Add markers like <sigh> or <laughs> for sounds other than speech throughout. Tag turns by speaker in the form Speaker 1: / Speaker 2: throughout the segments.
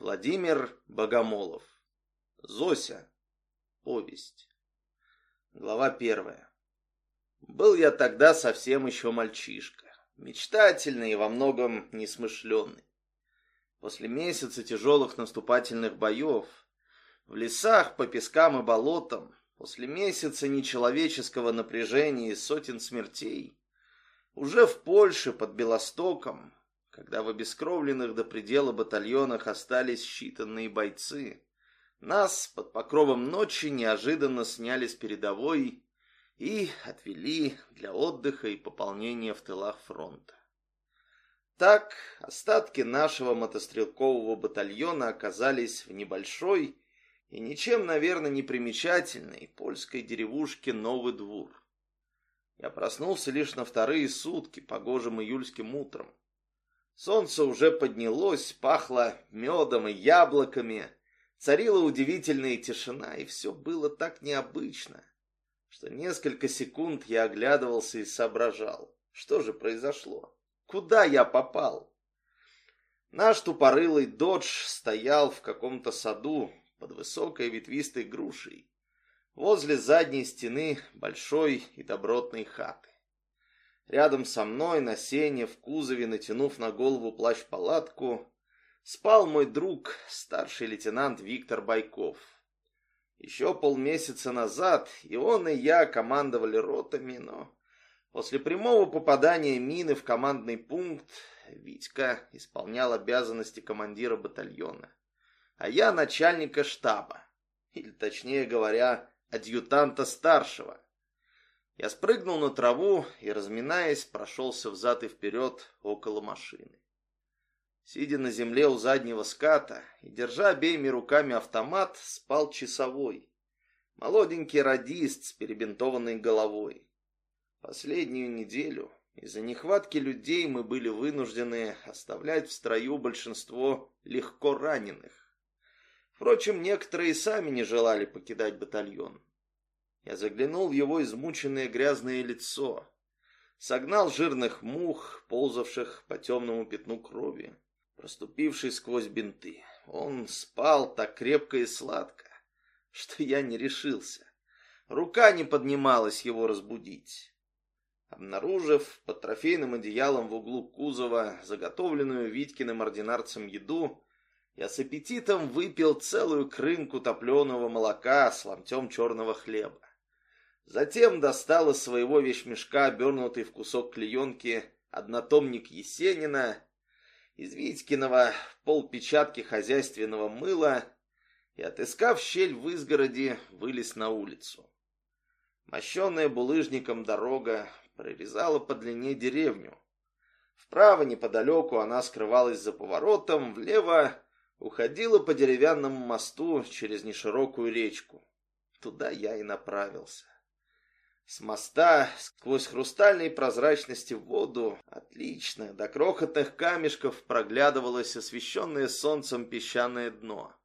Speaker 1: Владимир Богомолов. Зося. Повесть. Глава первая. Был я тогда совсем еще мальчишка, мечтательный и во многом несмышленный. После месяца тяжелых наступательных боев, в лесах, по пескам и болотам, после месяца нечеловеческого напряжения и сотен смертей, уже в Польше под Белостоком, когда в обескровленных до предела батальонах остались считанные бойцы, нас под покровом ночи неожиданно сняли с передовой и отвели для отдыха и пополнения в тылах фронта. Так, остатки нашего мотострелкового батальона оказались в небольшой и ничем, наверное, не примечательной польской деревушке Новый Двор. Я проснулся лишь на вторые сутки, погожим июльским утром. Солнце уже поднялось, пахло медом и яблоками, царила удивительная тишина, и все было так необычно, что несколько секунд я оглядывался и соображал, что же произошло. Куда я попал? Наш тупорылый додж стоял в каком-то саду под высокой ветвистой грушей, возле задней стены большой и добротной хаты. Рядом со мной на сене в кузове, натянув на голову плащ-палатку, спал мой друг, старший лейтенант Виктор Байков. Еще полмесяца назад и он, и я командовали ротами, но После прямого попадания мины в командный пункт Витька исполнял обязанности командира батальона, а я начальника штаба, или точнее говоря, адъютанта старшего. Я спрыгнул на траву и, разминаясь, прошелся взад и вперед около машины. Сидя на земле у заднего ската и держа обеими руками автомат, спал часовой. Молоденький радист с перебинтованной головой. Последнюю неделю из-за нехватки людей мы были вынуждены оставлять в строю большинство легко раненых. Впрочем, некоторые сами не желали покидать батальон. Я заглянул в его измученное грязное лицо, согнал жирных мух, ползавших по темному пятну крови, проступивший сквозь бинты. Он спал так крепко и сладко, что я не решился. Рука не поднималась его разбудить. Обнаружив под трофейным одеялом в углу кузова заготовленную Витькиным ординарцем еду, я с аппетитом выпил целую крынку топленого молока с ломтем черного хлеба. Затем достал из своего вещмешка, обернутый в кусок клеенки, однотомник Есенина, из Витькиного полпечатки хозяйственного мыла и, отыскав щель в изгороди, вылез на улицу. Мощенная булыжником дорога прорезала по длине деревню. Вправо неподалеку она скрывалась за поворотом, влево уходила по деревянному мосту через неширокую речку. Туда я и направился. С моста сквозь хрустальной прозрачности в воду отлично, до крохотных камешков проглядывалось освещенное солнцем песчаное дно.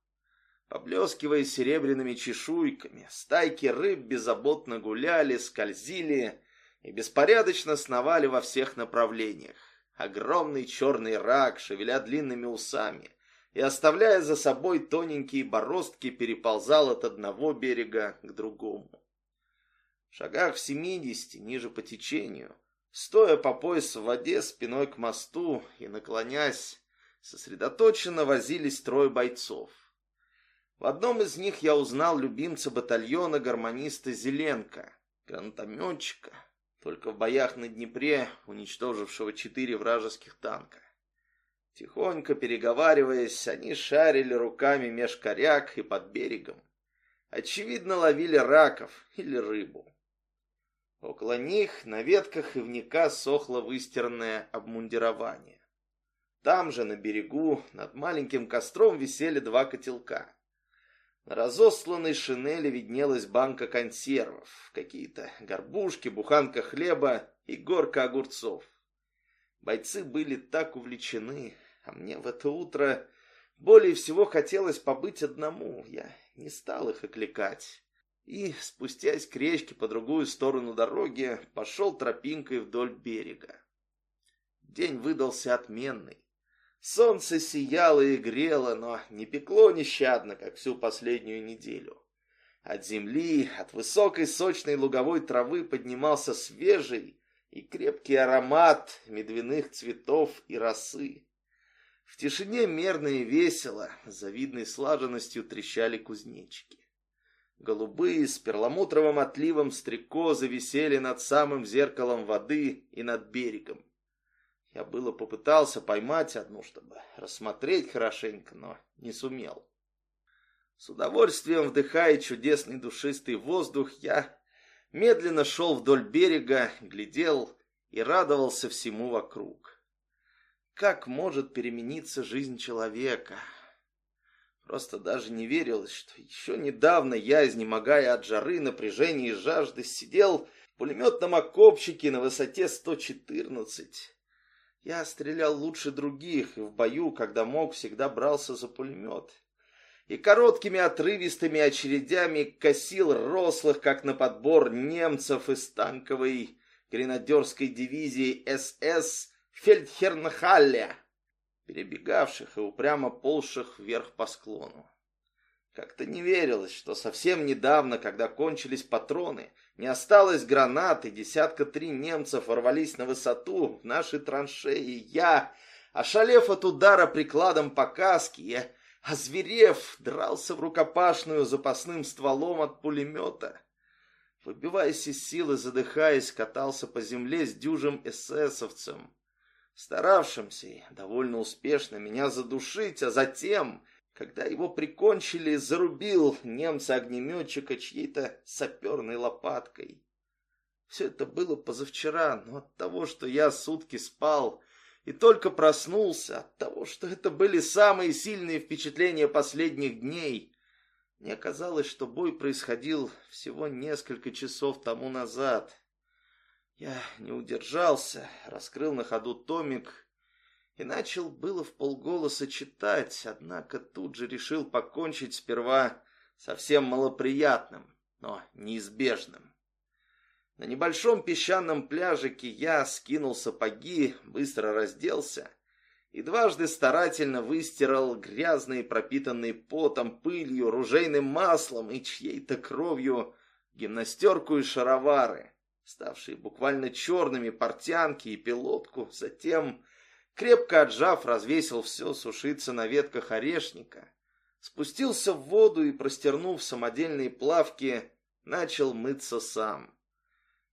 Speaker 1: Поблескивая серебряными чешуйками, стайки рыб беззаботно гуляли, скользили и беспорядочно сновали во всех направлениях. Огромный черный рак, шевеля длинными усами, и, оставляя за собой тоненькие бороздки, переползал от одного берега к другому. Шагах в семидесяти, ниже по течению, стоя по пояс в воде спиной к мосту и наклонясь, сосредоточенно возились трое бойцов. В одном из них я узнал любимца батальона гармониста Зеленко, гранатометчика, только в боях на Днепре, уничтожившего четыре вражеских танка. Тихонько переговариваясь, они шарили руками меж коряк и под берегом. Очевидно, ловили раков или рыбу. Около них на ветках ивника сохло выстиранное обмундирование. Там же, на берегу, над маленьким костром висели два котелка. На разосланной шинели виднелась банка консервов, какие-то горбушки, буханка хлеба и горка огурцов. Бойцы были так увлечены, а мне в это утро более всего хотелось побыть одному. Я не стал их окликать. И, спустясь к речке по другую сторону дороги, пошел тропинкой вдоль берега. День выдался отменный. Солнце сияло и грело, но не пекло нещадно, как всю последнюю неделю. От земли, от высокой сочной луговой травы поднимался свежий и крепкий аромат медвяных цветов и росы. В тишине мерно и весело, завидной слаженностью трещали кузнечики. Голубые с перламутровым отливом стрекозы висели над самым зеркалом воды и над берегом. Я было попытался поймать одну, чтобы рассмотреть хорошенько, но не сумел. С удовольствием вдыхая чудесный душистый воздух, я медленно шел вдоль берега, глядел и радовался всему вокруг. Как может перемениться жизнь человека? Просто даже не верилось, что еще недавно я, изнемогая от жары, напряжения и жажды, сидел в пулеметном окопчике на высоте 114. Я стрелял лучше других, и в бою, когда мог, всегда брался за пулемет и короткими отрывистыми очередями косил рослых, как на подбор, немцев из танковой гренадерской дивизии СС Фельдхернхалля, перебегавших и упрямо ползших вверх по склону. Как-то не верилось, что совсем недавно, когда кончились патроны, не осталось гранат, и десятка три немцев ворвались на высоту в наши траншеи. Я, ошалев от удара прикладом по каске, я озверев, дрался в рукопашную запасным стволом от пулемета. Выбиваясь из силы, задыхаясь, катался по земле с дюжим эсэсовцем, старавшимся и довольно успешно меня задушить, а затем, когда его прикончили, зарубил немца-огнеметчика чьей-то саперной лопаткой. Все это было позавчера, но от того, что я сутки спал, и только проснулся от того, что это были самые сильные впечатления последних дней. Мне казалось, что бой происходил всего несколько часов тому назад. Я не удержался, раскрыл на ходу томик и начал было в полголоса читать, однако тут же решил покончить сперва совсем малоприятным, но неизбежным. На небольшом песчаном пляжике я скинул сапоги, быстро разделся и дважды старательно выстирал грязные, пропитанные потом, пылью, ружейным маслом и чьей-то кровью гимнастерку и шаровары, ставшие буквально черными портянки и пилотку. Затем, крепко отжав, развесил все сушиться на ветках орешника, спустился в воду и, простернув самодельные плавки, начал мыться сам.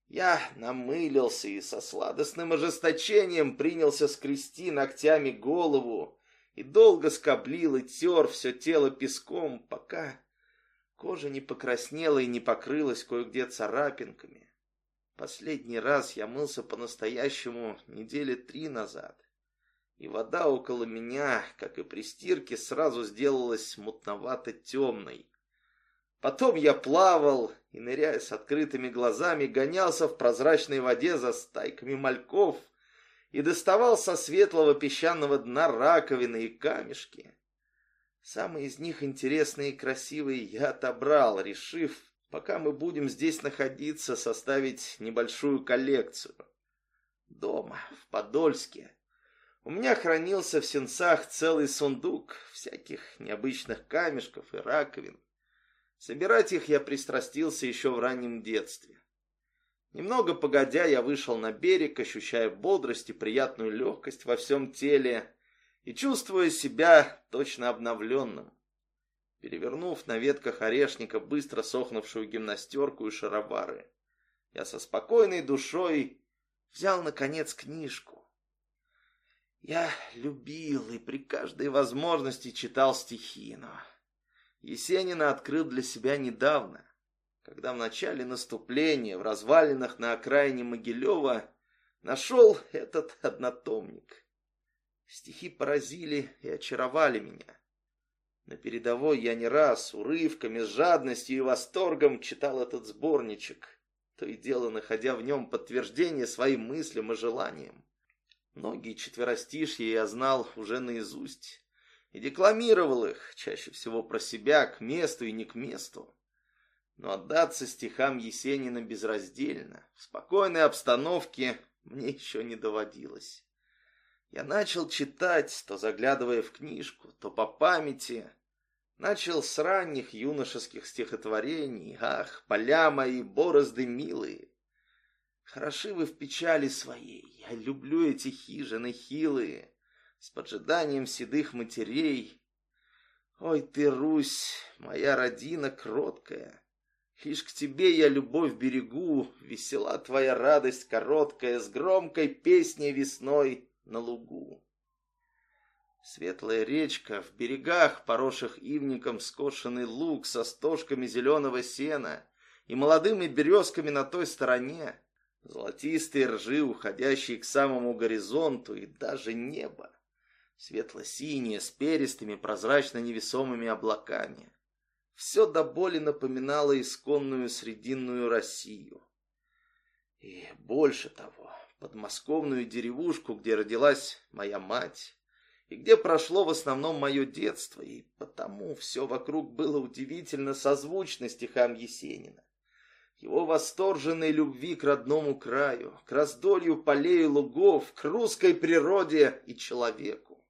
Speaker 1: Я намылился и со сладостным ожесточением принялся скрести ногтями голову и долго скоблил и тер все тело песком, пока кожа не покраснела и не покрылась кое-где царапинками. Последний раз я мылся по-настоящему недели три назад, и вода около меня, как и при стирке, сразу сделалась мутновато-темной. Потом я плавал и, ныряя с открытыми глазами, гонялся в прозрачной воде за стайками мальков и доставал со светлого песчаного дна раковины и камешки. Самые из них интересные и красивые я отобрал, решив, пока мы будем здесь находиться, составить небольшую коллекцию. Дома, в Подольске, у меня хранился в сенцах целый сундук всяких необычных камешков и раковин. Собирать их я пристрастился еще в раннем детстве. Немного погодя, я вышел на берег, ощущая бодрость и приятную легкость во всем теле и чувствуя себя точно обновленным. Перевернув на ветках орешника быстро сохнувшую гимнастерку и шаровары, я со спокойной душой взял, наконец, книжку. Я любил и при каждой возможности читал стихи, но Есенина открыл для себя недавно, когда в начале наступления в развалинах на окраине Могилева нашел этот однотомник. Стихи поразили и очаровали меня. На передовой я не раз урывками, с жадностью и восторгом читал этот сборничек, то и дело находя в нем подтверждение своим мыслям и желаниям. Многие четверостишья я знал уже наизусть и декламировал их, чаще всего про себя, к месту и не к месту. Но отдаться стихам Есенина безраздельно, в спокойной обстановке, мне еще не доводилось. Я начал читать, то заглядывая в книжку, то по памяти. Начал с ранних юношеских стихотворений. Ах, поля мои, борозды милые. Хороши вы в печали своей. Я люблю эти хижины хилые, С поджиданием седых матерей. Ой ты, Русь, моя родина кроткая, Лишь к тебе я любовь берегу, Весела твоя радость короткая, С громкой песней весной на лугу. Светлая речка, в берегах, поросших ивником, скошенный луг со стожками зеленого сена и молодыми березками на той стороне, золотистые ржи, уходящие к самому горизонту, и даже небо, светло-синее, с перистыми прозрачно-невесомыми облаками. Все до боли напоминало исконную срединную Россию. И больше того, подмосковную деревушку, где родилась моя мать, и где прошло в основном мое детство, и потому все вокруг было удивительно созвучно стихам Есенина. Его восторженной любви к родному краю, к раздолью полей и лугов, к русской природе и человеку.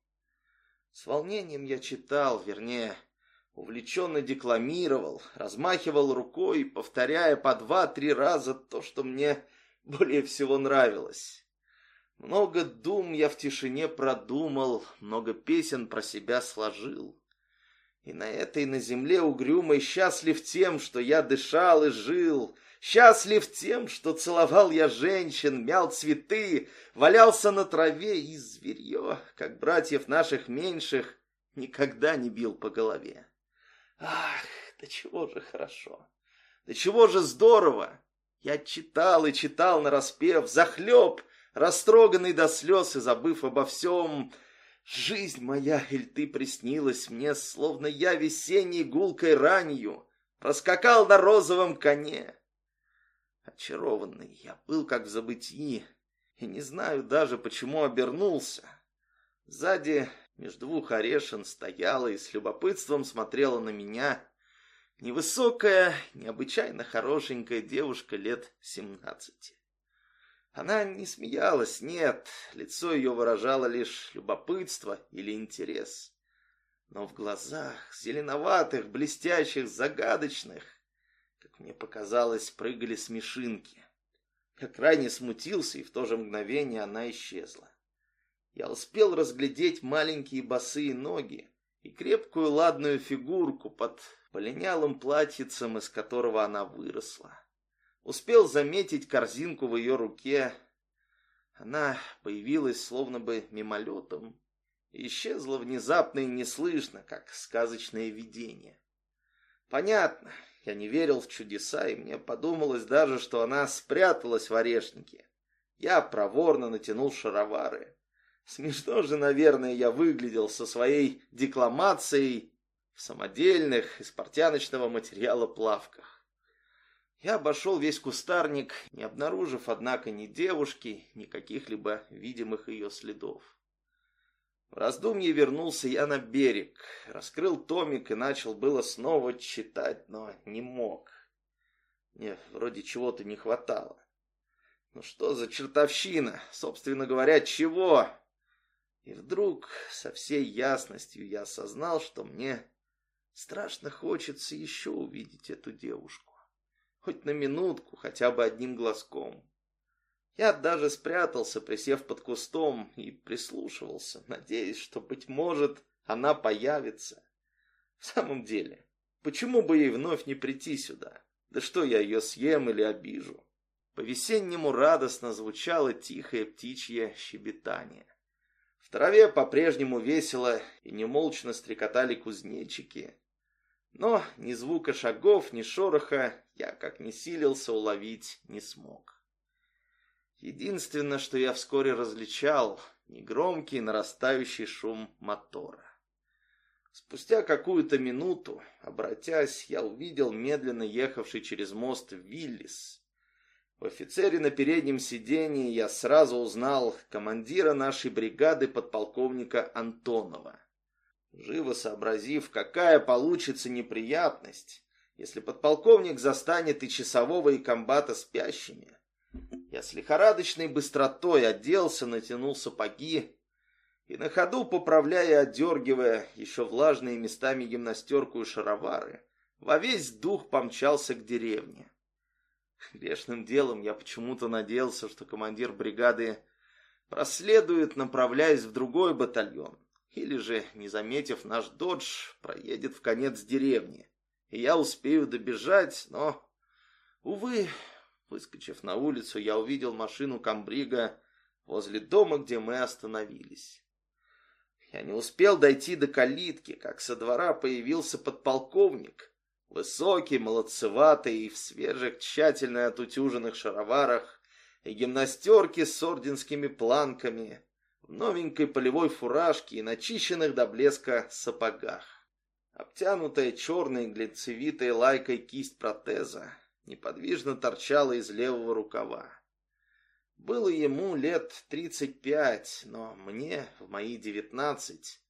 Speaker 1: С волнением я читал, вернее, увлеченно декламировал, размахивал рукой, повторяя по два-три раза то, что мне более всего нравилось. Много дум я в тишине продумал, много песен про себя сложил. И на этой на земле угрюмой счастлив тем, что я дышал и жил, счастлив тем, что целовал я женщин, мял цветы, валялся на траве и зверье, как братьев наших меньших, никогда не бил по голове. Ах, да чего же хорошо, да чего же здорово! Я читал и читал нараспев, захлеб, растроганный до слез и забыв обо всем. Жизнь моя, иль ты приснилась мне, словно я весенней гулкой ранью проскакал на розовом коне. Очарованный я был, как в забытии, и не знаю даже, почему обернулся. Сзади между двух орешин стояла и с любопытством смотрела на меня невысокая, необычайно хорошенькая девушка лет семнадцати. Она не смеялась, нет, лицо ее выражало лишь любопытство или интерес. Но в глазах, зеленоватых, блестящих, загадочных, как мне показалось, прыгали смешинки. Я крайне смутился, и в то же мгновение она исчезла. Я успел разглядеть маленькие босые ноги и крепкую ладную фигурку под полинялым платьицем, из которого она выросла. Успел заметить корзинку в ее руке. Она появилась словно бы мимолетом исчезла внезапно и неслышно, как сказочное видение. Понятно, я не верил в чудеса, и мне подумалось даже, что она спряталась в орешнике. Я проворно натянул шаровары. Смешно же, наверное, я выглядел со своей декламацией в самодельных из портяночного материала плавках. Я обошел весь кустарник, не обнаружив, однако, ни девушки, ни каких-либо видимых ее следов. В раздумье вернулся я на берег, раскрыл томик и начал было снова читать, но не мог. Мне вроде чего-то не хватало. Ну что за чертовщина? Собственно говоря, чего? И вдруг со всей ясностью я осознал, что мне страшно хочется еще увидеть эту девушку хоть на минутку, хотя бы одним глазком. Я даже спрятался, присев под кустом, и прислушивался, надеясь, что, быть может, она появится. В самом деле, почему бы ей вновь не прийти сюда? Да что я ее съем или обижу? По-весеннему радостно звучало тихое птичье щебетание. В траве по-прежнему весело и немолчно стрекотали кузнечики. Но ни звука шагов, ни шороха я, как ни силился, уловить не смог. Единственное, что я вскоре различал, негромкий нарастающий шум мотора. Спустя какую-то минуту, обратясь, я увидел медленно ехавший через мост Виллис. В офицере на переднем сидении я сразу узнал командира нашей бригады подполковника Антонова. Живо сообразив, какая получится неприятность, если подполковник застанет и часового, и комбата спящими. Я с лихорадочной быстротой оделся, натянул сапоги и на ходу, поправляя и отдергивая еще влажные местами гимнастерку и шаровары, во весь дух помчался к деревне. Грешным делом я почему-то надеялся, что командир бригады проследует, направляясь в другой батальон, или же, не заметив наш додж, проедет в конец деревни, и я успею добежать, но, увы, выскочив на улицу, я увидел машину комбрига возле дома, где мы остановились. Я не успел дойти до калитки, как со двора появился подполковник. Высокий, молодцеватый, в свежих, тщательно отутюженных шароварах и гимнастерке с орденскими планками, новенькой полевой фуражке и начищенных до блеска сапогах. Обтянутая черной глинцевитой лайкой кисть протеза неподвижно торчала из левого рукава. Было ему лет тридцать пять, но мне, в мои девятнадцать,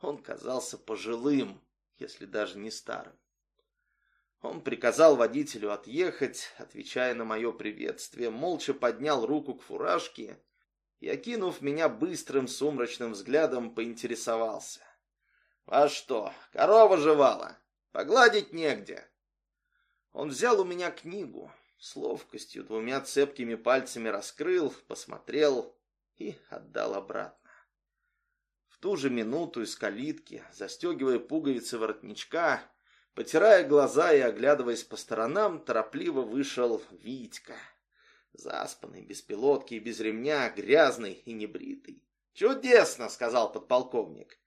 Speaker 1: он казался пожилым, если даже не старым. Он приказал водителю отъехать, отвечая на мое приветствие, молча поднял руку к фуражке и, окинув меня быстрым сумрачным взглядом, поинтересовался. «А что, корова жевала? Погладить негде?» Он взял у меня книгу, с ловкостью двумя цепкими пальцами раскрыл, посмотрел и отдал обратно. В ту же минуту из калитки, застегивая пуговицы воротничка, потирая глаза и оглядываясь по сторонам, торопливо вышел Витька. Заспанный, без пилотки и без ремня, грязный и небритый. «Чудесно!» — сказал подполковник.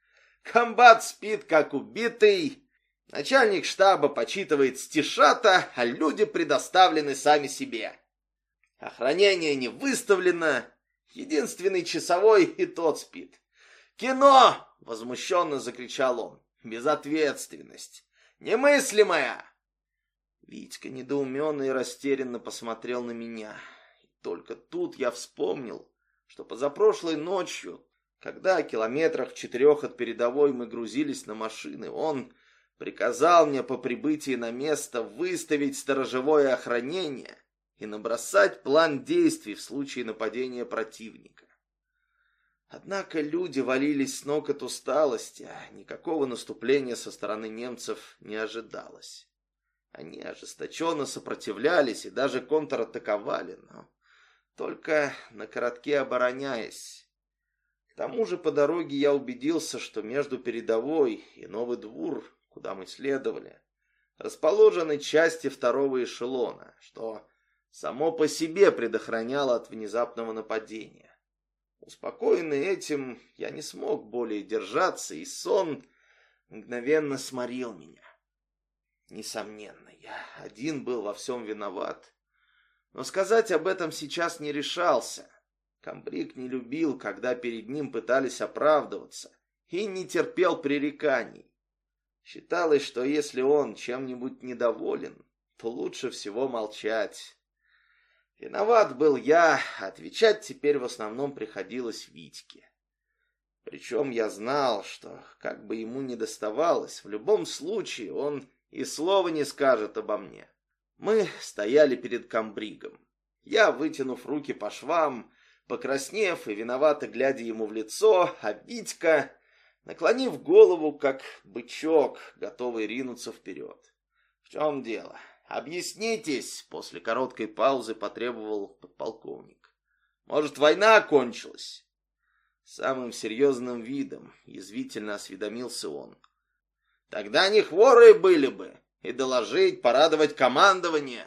Speaker 1: «Комбат спит, как убитый, Начальник штаба почитывает стишата, а люди предоставлены сами себе. Охранение не выставлено, единственный часовой и тот спит. «Кино!» — возмущенно закричал он. «Безответственность! Немыслимая!» Витька недоуменно и растерянно посмотрел на меня. Только тут я вспомнил, что позапрошлой ночью, когда километрах в четырех от передовой мы грузились на машины, он приказал мне по прибытии на место выставить сторожевое охранение и набросать план действий в случае нападения противника. Однако люди валились с ног от усталости, а никакого наступления со стороны немцев не ожидалось. Они ожесточенно сопротивлялись и даже контратаковали, но только на коротке обороняясь. К тому же по дороге я убедился, что между передовой и Новый Двур куда мы следовали, расположены части второго эшелона, что само по себе предохраняло от внезапного нападения. Успокоенный этим, я не смог более держаться, и сон мгновенно сморил меня. Несомненно, я один был во всем виноват. Но сказать об этом сейчас не решался. Камбрик не любил, когда перед ним пытались оправдываться, и не терпел пререканий. Считалось, что если он чем-нибудь недоволен, то лучше всего молчать. Виноват был я, отвечать теперь в основном приходилось Витьке. Причем я знал, что, как бы ему ни доставалось, в любом случае он и слова не скажет обо мне. Мы стояли перед комбригом. Я, вытянув руки по швам, покраснев и виновато глядя ему в лицо, а Витька наклонив голову, как бычок, готовый ринуться вперед. «В чем дело? Объяснитесь!» После короткой паузы потребовал подполковник. «Может, война окончилась?» Самым серьезным видом язвительно осведомился он. «Тогда не хворые были бы, и доложить, порадовать командование!»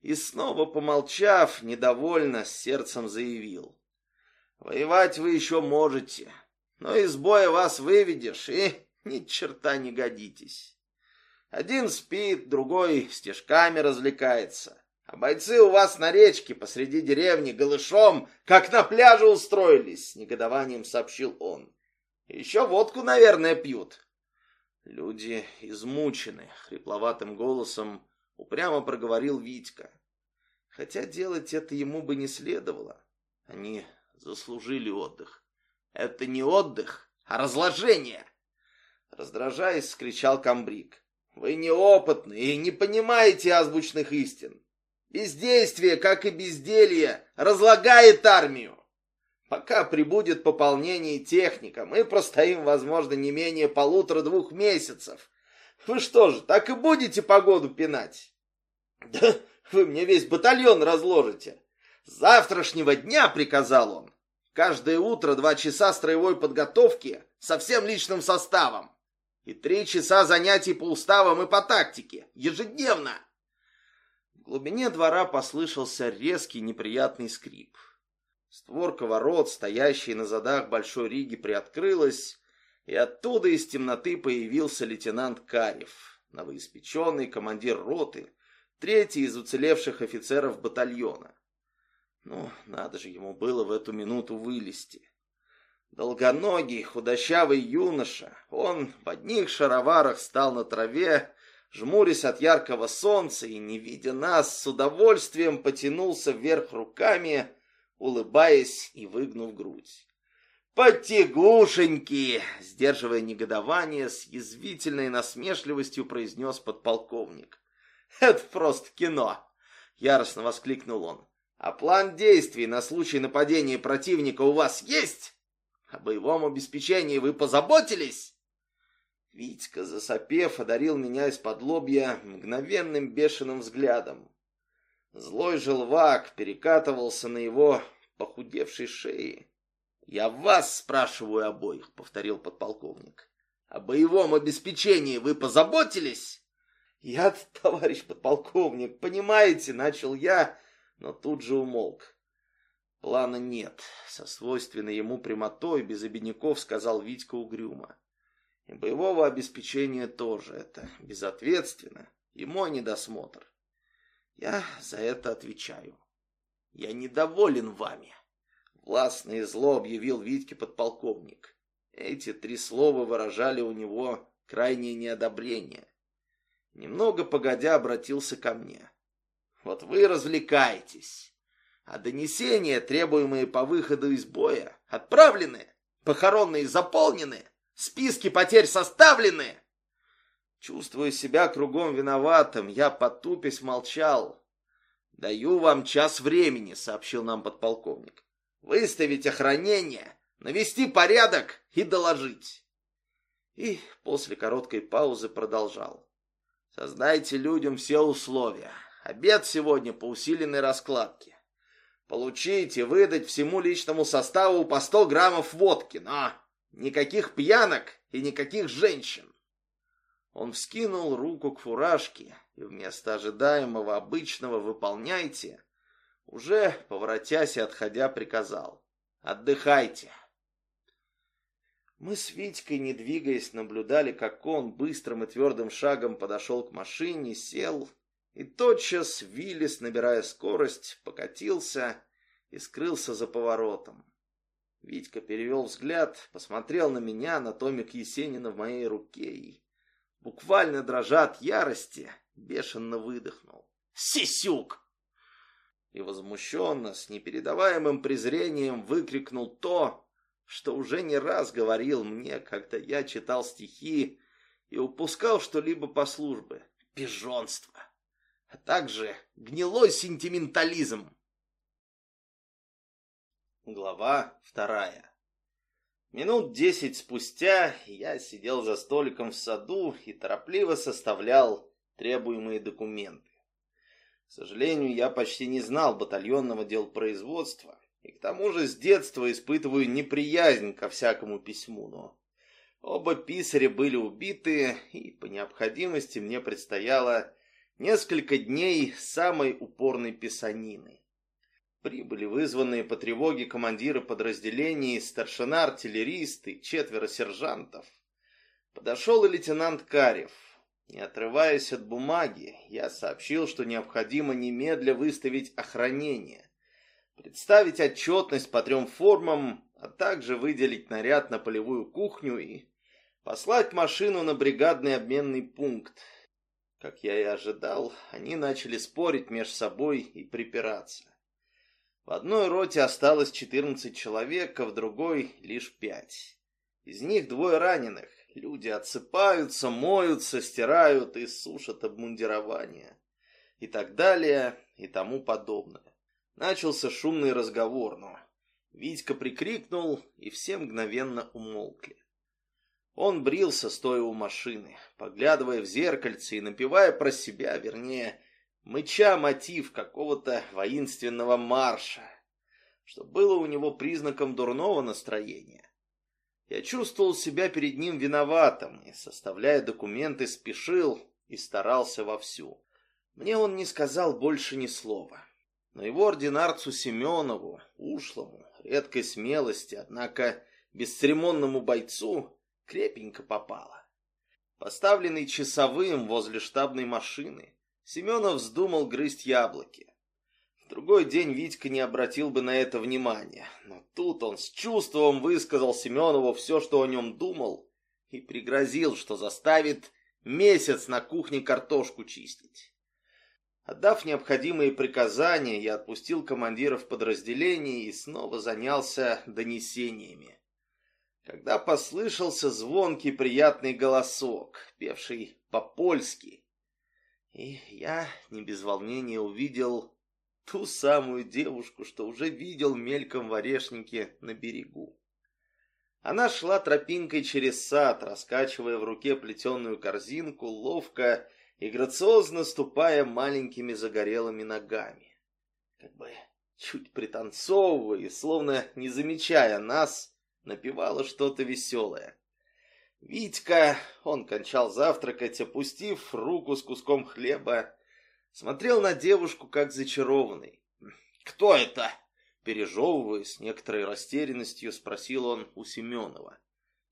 Speaker 1: И снова помолчав, недовольно, с сердцем заявил. «Воевать вы еще можете, но из боя вас выведешь, и ни черта не годитесь. Один спит, другой стежками развлекается. А бойцы у вас на речке посреди деревни голышом, как на пляже устроились, негодованием сообщил он. Еще водку, наверное, пьют. Люди измучены, хрипловатым голосом упрямо проговорил Витька. Хотя делать это ему бы не следовало. Они заслужили отдых. Это не отдых, а разложение. Раздражаясь, скричал комбриг. Вы неопытны и не понимаете азбучных истин. Бездействие, как и безделье, разлагает армию. Пока прибудет пополнение техника, мы простоим, возможно, не менее полутора-двух месяцев. Вы что же, так и будете погоду пинать? <laughs> Да вы мне весь батальон разложите. С завтрашнего дня, приказал он, каждое утро два часа строевой подготовки со всем личным составом и три часа занятий по уставам и по тактике, ежедневно. В глубине двора послышался резкий неприятный скрип. Створка ворот, стоящей на задах Большой Риги, приоткрылась, и оттуда из темноты появился лейтенант Карев, новоиспеченный командир роты, третий из уцелевших офицеров батальона. Ну, надо же ему было в эту минуту вылезти. Долгоногий, худощавый юноша, он в одних шароварах стал на траве, жмурясь от яркого солнца и, не видя нас, с удовольствием потянулся вверх руками, улыбаясь и выгнув грудь. «Потягушеньки!» — сдерживая негодование, с язвительной насмешливостью произнес подполковник. «Это просто кино!» — яростно воскликнул он. «А план действий на случай нападения противника у вас есть? О боевом обеспечении вы позаботились?» Витька, засопев, одарил меня из-под лобья мгновенным бешеным взглядом. Злой желвак перекатывался на его похудевшей шее. «Я вас спрашиваю обоих», — повторил подполковник. «О боевом обеспечении вы позаботились?» «Я, товарищ подполковник, понимаете, начал я, но тут же умолк. Плана нет, со свойственной ему прямотой, без обиняков, сказал Витька угрюмо. И боевого обеспечения тоже это безответственно и мой недосмотр. Я за это отвечаю. Я недоволен вами. Властно и зло объявил Витьке подполковник. Эти три слова выражали у него крайнее неодобрение. Немного погодя обратился ко мне. Вот вы развлекаетесь, а донесения, требуемые по выходу из боя, отправлены, похоронные заполнены, списки потерь составлены. Чувствуя себя кругом виноватым, я потупясь молчал. «Даю вам час времени», — сообщил нам подполковник. «Выставить охранение, навести порядок и доложить». И после короткой паузы продолжал. Создайте людям все условия. Обед сегодня по усиленной раскладке. Получить и выдать всему личному составу по 100 граммов водки, но никаких пьянок и никаких женщин. Он вскинул руку к фуражке и вместо ожидаемого обычного «выполняйте» уже, поворотясь и отходя, приказал «отдыхайте». Мы с Витькой, не двигаясь, наблюдали, как он быстрым и твердым шагом подошел к машине, сел и тотчас, Виллис, набирая скорость, покатился и скрылся за поворотом. Витька перевел взгляд, посмотрел на меня, на томик Есенина в моей руке и, буквально дрожа от ярости, бешено выдохнул. «Сисюк!» И возмущенно, с непередаваемым презрением выкрикнул то, что уже не раз говорил мне, когда я читал стихи и упускал что-либо по службе. Пижонство, а также гнилой сентиментализм. Глава вторая. Минут десять спустя я сидел за столиком в саду и торопливо составлял требуемые документы. К сожалению, я почти не знал батальонного дел производства и к тому же с детства испытываю неприязнь ко всякому письму, но оба писаря были убиты, и по необходимости мне предстояло несколько дней самой упорной писанины. Прибыли вызванные по тревоге командиры подразделений, старшина-артиллеристы, четверо сержантов. Подошел и лейтенант Карев. Не отрываясь от бумаги, я сообщил, что необходимо немедля выставить охранение представить отчетность по трем формам, а также выделить наряд на полевую кухню и послать машину на бригадный обменный пункт. Как я и ожидал, они начали спорить между собой и припираться. В одной роте осталось 14 человек, а в другой лишь пять. Из них двое раненых. Люди отсыпаются, моются, стирают и сушат обмундирование. И так далее, и тому подобное. Начался шумный разговор, но Витька прикрикнул, и все мгновенно умолкли. Он брился, стоя у машины, поглядывая в зеркальце и напевая про себя, вернее, мыча мотив какого-то воинственного марша, что было у него признаком дурного настроения. Я чувствовал себя перед ним виноватым и, составляя документы, спешил и старался вовсю. Мне он не сказал больше ни слова. Но его ординарцу Семенову, ушлому, редкой смелости, однако бесцеремонному бойцу, крепенько попало. Поставленный часовым возле штабной машины, Семенов вздумал грызть яблоки. В другой день Витька не обратил бы на это внимания, но тут он с чувством высказал Семенову все, что о нем думал, и пригрозил, что заставит месяц на кухне картошку чистить. Отдав необходимые приказания, я отпустил командиров подразделений и снова занялся донесениями. Когда послышался звонкий приятный голосок, певший по-польски, и я не без волнения увидел ту самую девушку, что уже видел мельком в орешнике на берегу. Она шла тропинкой через сад, раскачивая в руке плетеную корзинку, ловко и грациозно ступая маленькими загорелыми ногами. Как бы чуть пританцовывая и, словно не замечая нас, напевала что-то веселое. Витька, он кончал завтракать, опустив руку с куском хлеба, смотрел на девушку как зачарованный. «Кто это?» Пережевываясь с некоторой растерянностью, спросил он у Семенова,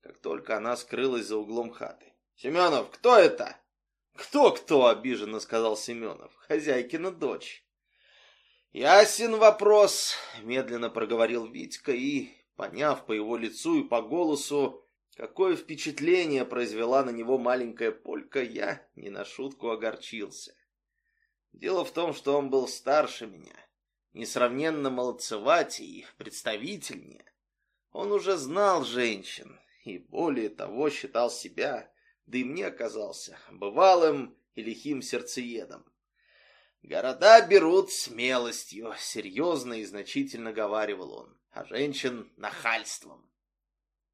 Speaker 1: как только она скрылась за углом хаты. «Семенов, кто это?» «Кто-кто?» — обиженно сказал Семенов. «Хозяйкина дочь». «Ясен вопрос», — медленно проговорил Витька и, поняв по его лицу и по голосу, Какое впечатление произвела на него маленькая полька, я не на шутку огорчился. Дело в том, что он был старше меня, несравненно молодцеватее и представительнее. Он уже знал женщин и, более того, считал себя, да и мне оказался, бывалым и лихим сердцеедом. «Города берут смелостью», — серьезно и значительно говаривал он, а женщин — нахальством.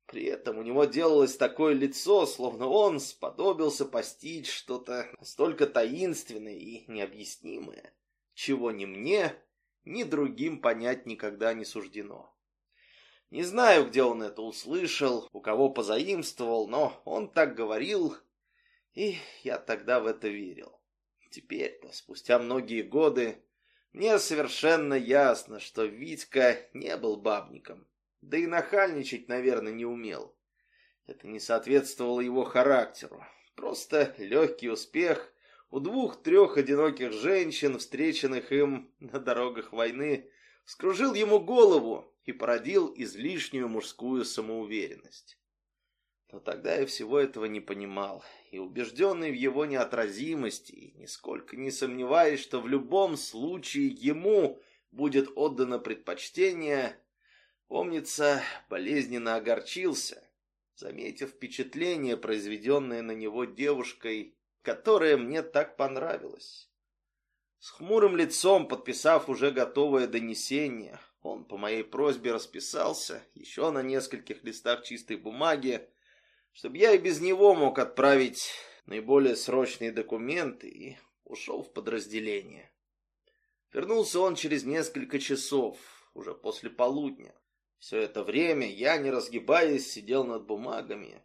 Speaker 1: При этом у него делалось такое лицо, словно он сподобился постичь что-то настолько таинственное и необъяснимое, чего ни мне, ни другим понять никогда не суждено. Не знаю, где он это услышал, у кого позаимствовал, но он так говорил, и я тогда в это верил. Теперь-то, спустя многие годы, мне совершенно ясно, что Витька не был бабником да и нахальничать, наверное, не умел. Это не соответствовало его характеру. Просто легкий успех у двух-трех одиноких женщин, встреченных им на дорогах войны, скружил ему голову и породил излишнюю мужскую самоуверенность. Но тогда я всего этого не понимал, и убежденный в его неотразимости, нисколько не сомневаясь, что в любом случае ему будет отдано предпочтение, Помнится, болезненно огорчился, заметив впечатление, произведенное на него девушкой, которая мне так понравилась. С хмурым лицом, подписав уже готовое донесение, он по моей просьбе расписался еще на нескольких листах чистой бумаги, чтобы я и без него мог отправить наиболее срочные документы и ушел в подразделение. Вернулся он через несколько часов, уже после полудня. Все это время я, не разгибаясь, сидел над бумагами.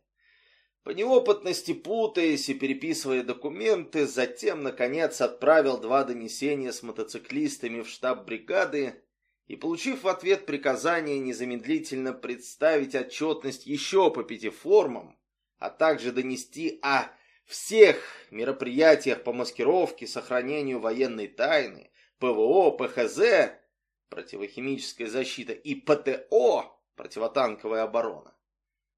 Speaker 1: По неопытности путаясь и переписывая документы, затем, наконец, отправил два донесения с мотоциклистами в штаб бригады и, получив в ответ приказание незамедлительно представить отчетность еще по пяти формам, а также донести о всех мероприятиях по маскировке, сохранению военной тайны, ПВО, ПХЗ, противохимическая защита, и ПТО, противотанковая оборона,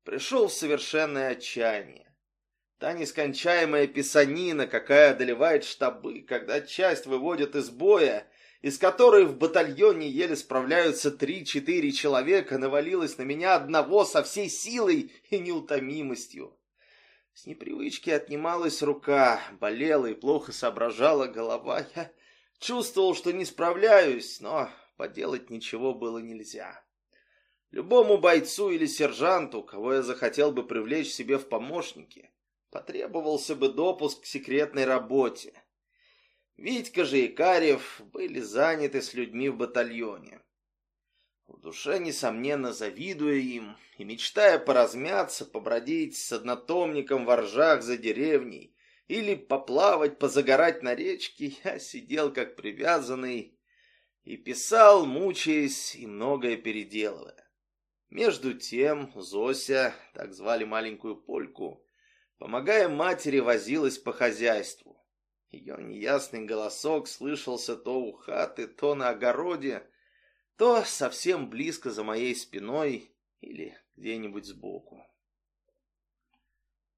Speaker 1: пришел в совершенное отчаяние. Та нескончаемая писанина, какая одолевает штабы, когда часть выводят из боя, из которой в батальоне еле справляются три-четыре человека, навалилась на меня одного со всей силой и неутомимостью. С непривычки отнималась рука, болела и плохо соображала голова. Я чувствовал, что не справляюсь, но поделать ничего было нельзя. Любому бойцу или сержанту, кого я захотел бы привлечь себе в помощники, потребовался бы допуск к секретной работе. Витька же и Карев были заняты с людьми в батальоне. В душе, несомненно, завидуя им и мечтая поразмяться, побродить с однотомником во ржах за деревней или поплавать, позагорать на речке, я сидел как привязанный и писал, мучаясь и многое переделывая. Между тем Зося, так звали маленькую Польку, помогая матери, возилась по хозяйству. Ее неясный голосок слышался то у хаты, то на огороде, то совсем близко за моей спиной или где-нибудь сбоку.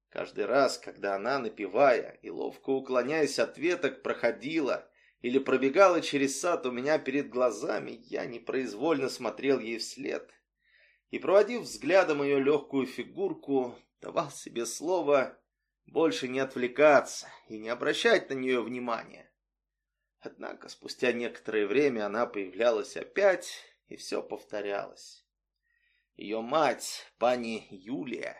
Speaker 1: Каждый раз, когда она, напевая и ловко уклоняясь от веток, проходила или пробегала через сад у меня перед глазами, я непроизвольно смотрел ей вслед — и, проводив взглядом ее легкую фигурку, давал себе слово больше не отвлекаться и не обращать на нее внимания. Однако спустя некоторое время она появлялась опять, и все повторялось. Ее мать, пани Юлия,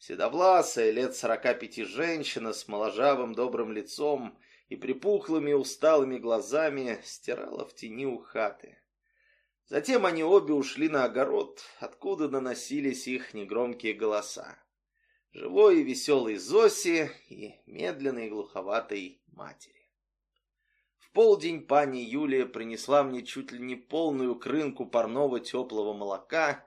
Speaker 1: седовласая, лет сорока пяти женщина с моложавым добрым лицом и припухлыми усталыми глазами, стирала в тени у хаты. Затем они обе ушли на огород, откуда доносились их негромкие голоса. Живой и веселый Зоси и медленной и глуховатой матери. В полдень пани Юлия принесла мне чуть ли не полную крынку парного теплого молока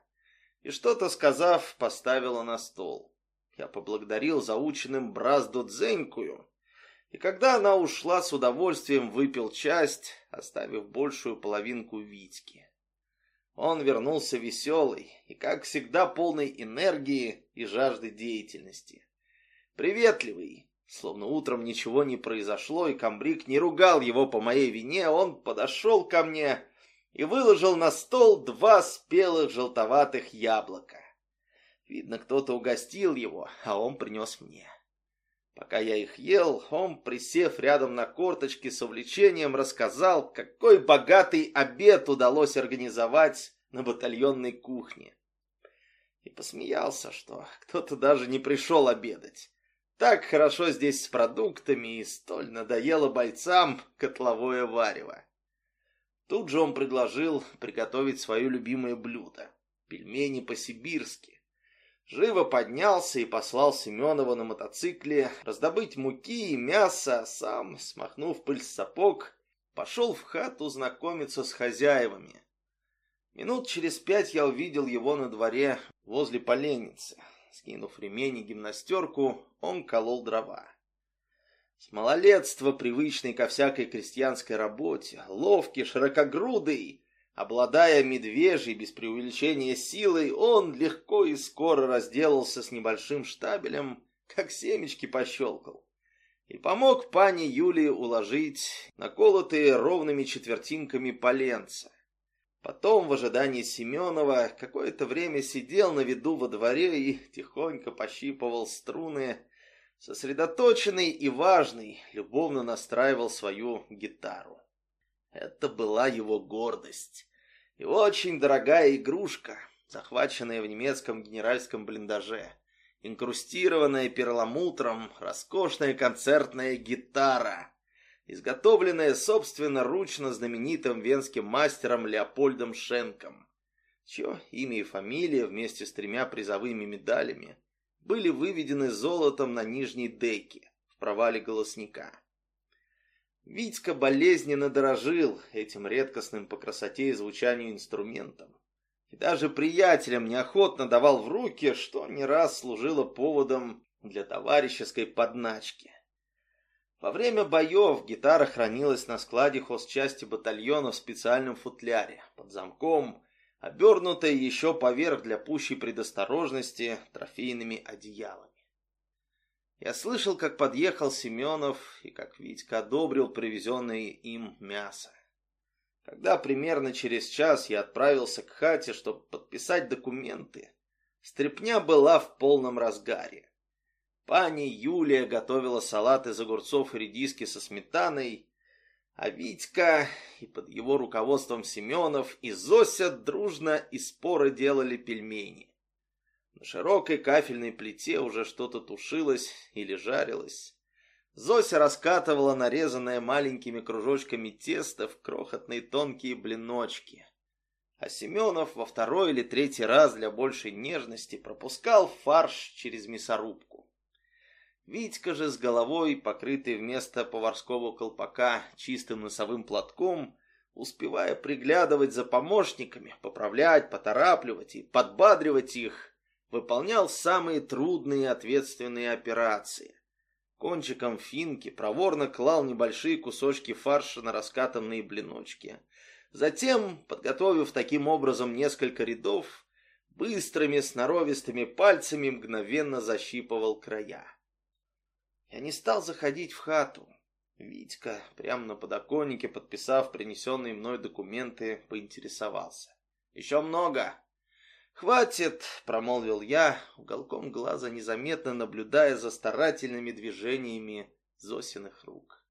Speaker 1: и, что-то сказав, поставила на стол. Я поблагодарил заученным бразду дзенькую, и когда она ушла, с удовольствием выпил часть, оставив большую половинку Витьки. Он вернулся веселый и, как всегда, полный энергии и жажды деятельности. Приветливый, словно утром ничего не произошло, и комбриг не ругал его по моей вине, он подошел ко мне и выложил на стол два спелых желтоватых яблока. Видно, кто-то угостил его, а он принес мне. Пока я их ел, он, присев рядом на корточке, с увлечением рассказал, какой богатый обед удалось организовать на батальонной кухне. И посмеялся, что кто-то даже не пришел обедать. Так хорошо здесь с продуктами и столь надоело бойцам котловое варево. Тут же он предложил приготовить свое любимое блюдо – пельмени по-сибирски Живо поднялся и послал Семенова на мотоцикле раздобыть муки и мяса, а сам, смахнув пыль с сапог, пошел в хату знакомиться с хозяевами. Минут через пять я увидел его на дворе возле поленницы. Скинув ремень и гимнастерку, он колол дрова. С малолетства, привычный ко всякой крестьянской работе, ловкий, широкогрудый, Обладая медвежьей, без преувеличения силой, он легко и скоро разделался с небольшим штабелем, как семечки пощелкал, и помог пане Юлии уложить наколотые ровными четвертинками поленца. Потом, в ожидании Семенова, какое-то время сидел на виду во дворе и тихонько пощипывал струны, сосредоточенный и важный, любовно настраивал свою гитару. Это была его гордость. И очень дорогая игрушка, захваченная в немецком генеральском блиндаже. Инкрустированная перламутром, роскошная концертная гитара, изготовленная собственноручно знаменитым венским мастером Леопольдом Шенком, чье имя и фамилия вместе с тремя призовыми медалями были выведены золотом на нижней деке в провале голосника. Витька болезненно дорожил этим редкостным по красоте и звучанию инструментом. И даже приятелям неохотно давал в руки, что не раз служило поводом для товарищеской подначки. Во время боев гитара хранилась на складе хозчасти батальона в специальном футляре, под замком, обернутая еще поверх для пущей предосторожности трофейными одеялами. Я слышал, как подъехал Семенов и как Витька одобрил привезенное им мясо. Когда примерно через час я отправился к хате, чтобы подписать документы, стрепня была в полном разгаре. Пани Юлия готовила салат из огурцов и редиски со сметаной, А Витька и под его руководством Семенов и Зося дружно и споро делали пельмени. На широкой кафельной плите уже что-то тушилось или жарилось. Зося раскатывала нарезанное маленькими кружочками тесто в крохотные тонкие блиночки. А Семенов во второй или третий раз для большей нежности пропускал фарш через мясорубку. Витька же с головой, покрытой вместо поварского колпака чистым носовым платком, успевая приглядывать за помощниками, поправлять, поторапливать и подбадривать их, выполнял самые трудные и ответственные операции. Кончиком финки проворно клал небольшие кусочки фарша на раскатанные блиночки. Затем, подготовив таким образом несколько рядов, быстрыми сноровистыми пальцами мгновенно защипывал края. Я не стал заходить в хату. Витька, прямо на подоконнике, подписав принесенные мной документы, поинтересовался. «Еще много?» «Хватит», — промолвил я, уголком глаза незаметно наблюдая за старательными движениями Зосиных рук.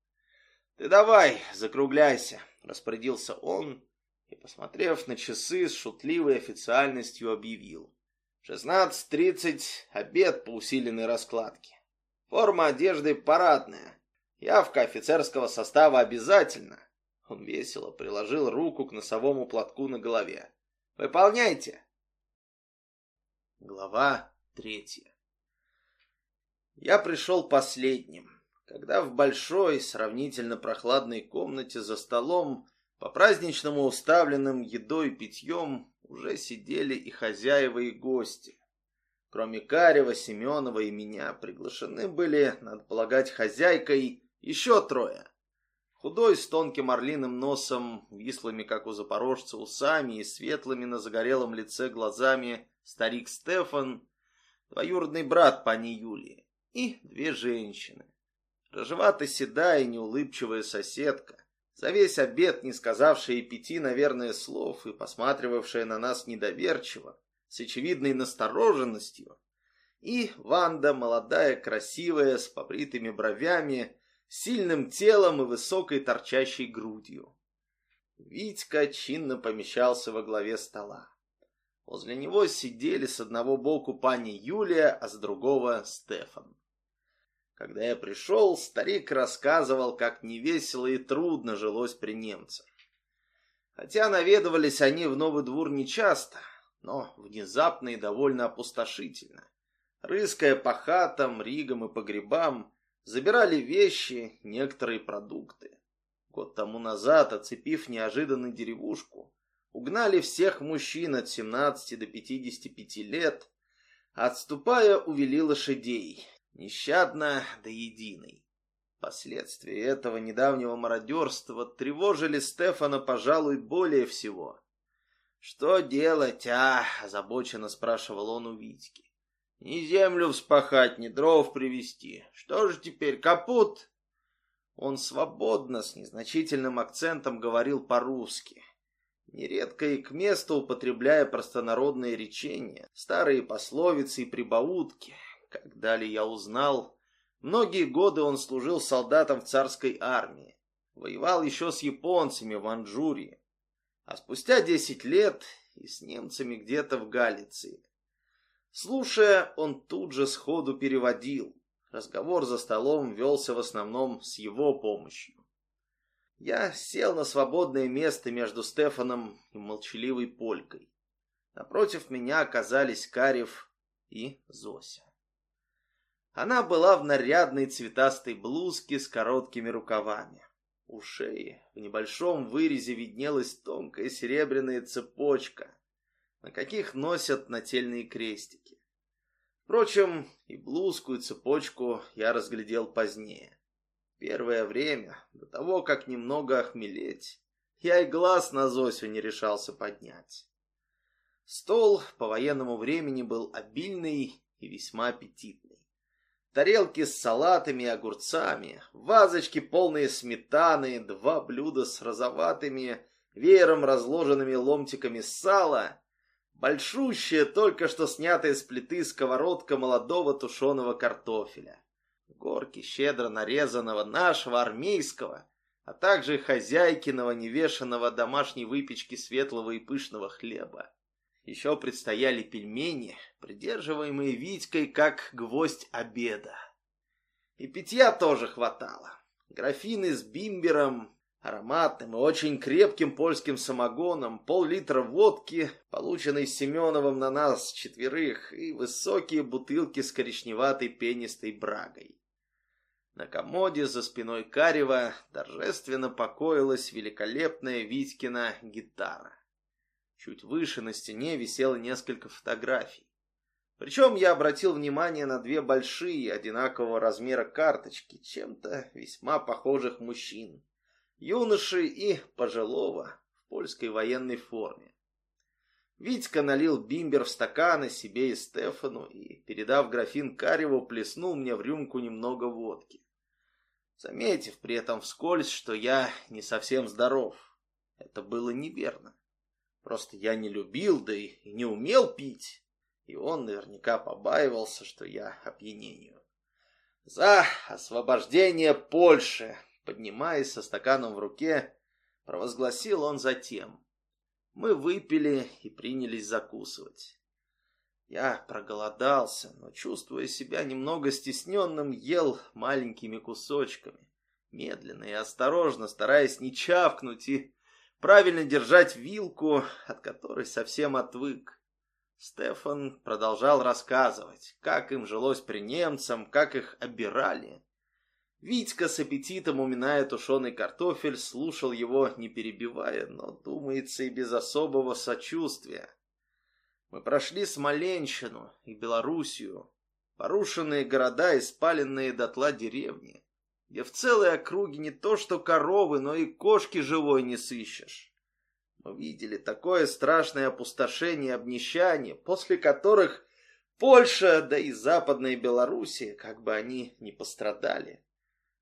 Speaker 1: «Ты давай, закругляйся», — распорядился он и, посмотрев на часы, с шутливой официальностью объявил. «Шестнадцать тридцать, обед по усиленной раскладке. Форма одежды парадная. Явка офицерского состава обязательно. Он весело приложил руку к носовому платку на голове. Выполняйте. Глава третья. Я пришел последним, когда в большой, сравнительно прохладной комнате за столом, по-праздничному уставленным едой и питьем, уже сидели и хозяева, и гости. Кроме Карева, Семенова и меня, приглашены были, надо полагать, хозяйкой еще трое. Худой, с тонким орлиным носом, вислыми, как у запорожца, усами и светлыми на загорелом лице глазами старик Стефан, двоюродный брат пани Юлии и две женщины. Рыжевато-седая и неулыбчивая соседка, за весь обед не сказавшая и пяти, наверное, слов и посматривавшая на нас недоверчиво, с очевидной настороженностью, и Ванда, молодая, красивая, с побритыми бровями, сильным телом и высокой торчащей грудью. Витька чинно помещался во главе стола. Возле него сидели с одного боку пани Юлия, а с другого Стефан. Когда я пришел, старик рассказывал, как невесело и трудно жилось при немцах. Хотя наведывались они в Новый двор нечасто, но внезапно и довольно опустошительно. Рыская по хатам, ригам и погребам, забирали вещи, некоторые продукты. Год тому назад, оцепив неожиданно деревушку, угнали всех мужчин от 17 до 55 лет, отступая, увели лошадей, нещадно до единой. Последствия этого недавнего мародерства тревожили Стефана, пожалуй, более всего. «Что делать, а?» — озабоченно спрашивал он у Витьки. «Ни землю вспахать, ни дров привезти. Что же теперь, капут?» Он свободно, с незначительным акцентом говорил по-русски. Нередко и к месту употребляя простонародные речения, старые пословицы и прибаутки. Как далее я узнал, многие годы он служил солдатом в царской армии. Воевал еще с японцами в Анжурии а спустя десять лет и с немцами где-то в Галиции. Слушая, он тут же сходу переводил. Разговор за столом велся в основном с его помощью. Я сел на свободное место между Стефаном и молчаливой Полькой. Напротив меня оказались Карев и Зося. Она была в нарядной цветастой блузке с короткими рукавами. У шеи в небольшом вырезе виднелась тонкая серебряная цепочка, на каких носят нательные крестики. Впрочем, и блузку, и цепочку я разглядел позднее. Первое время, до того, как немного охмелеть, я и глаз на Зосю не решался поднять. Стол по военному времени был обильный и весьма аппетитный. Тарелки с салатами и огурцами, вазочки полные сметаны, два блюда с розоватыми, веером разложенными ломтиками сала, большущая, только что снятая с плиты сковородка молодого тушеного картофеля, горки щедро нарезанного нашего армейского, от также хозяйкиного невешенного домашней выпечки светлого и пышного хлеба. Еще предстояли пельмени, придерживаемые Витькой как гвоздь обеда. И питья тоже хватало. Графины с бимбером, ароматным и очень крепким польским самогоном, пол-литра водки, полученной Семеновым на нас четверых, и высокие бутылки с коричневатой пенистой брагой. На комоде за спиной Карева торжественно покоилась великолепная Витькина гитара. Чуть выше на стене висело несколько фотографий. Причем я обратил внимание на две большие, одинакового размера карточки, чем-то весьма похожих мужчин. Юноши и пожилого в польской военной форме. Витька налил бимбер в стаканы себе и Стефану и, передав графин Кареву, плеснул мне в рюмку немного водки. Заметив при этом вскользь, что я не совсем здоров. Это было неверно. Просто я не любил, да и не умел пить и он наверняка побаивался, что я опьянению. «За освобождение Польши!» Поднимаясь со стаканом в руке, провозгласил он затем. Мы выпили и принялись закусывать. Я проголодался, но, чувствуя себя немного стесненным, ел маленькими кусочками, медленно и осторожно, стараясь не чавкнуть и правильно держать вилку, от которой совсем отвык. Стефан продолжал рассказывать, как им жилось при немцам, как их обирали. Витька с аппетитом, уминая тушеный картофель, слушал его, не перебивая, но, думается, и без особого сочувствия. Мы прошли Смоленщину и Белоруссию, порушенные города и спаленные дотла деревни, где в целой округе не то что коровы, но и кошки живой не сыщешь. Мы видели такое страшное опустошение и обнищание, после которых Польша, да и Западная Белоруссия, как бы они ни пострадали,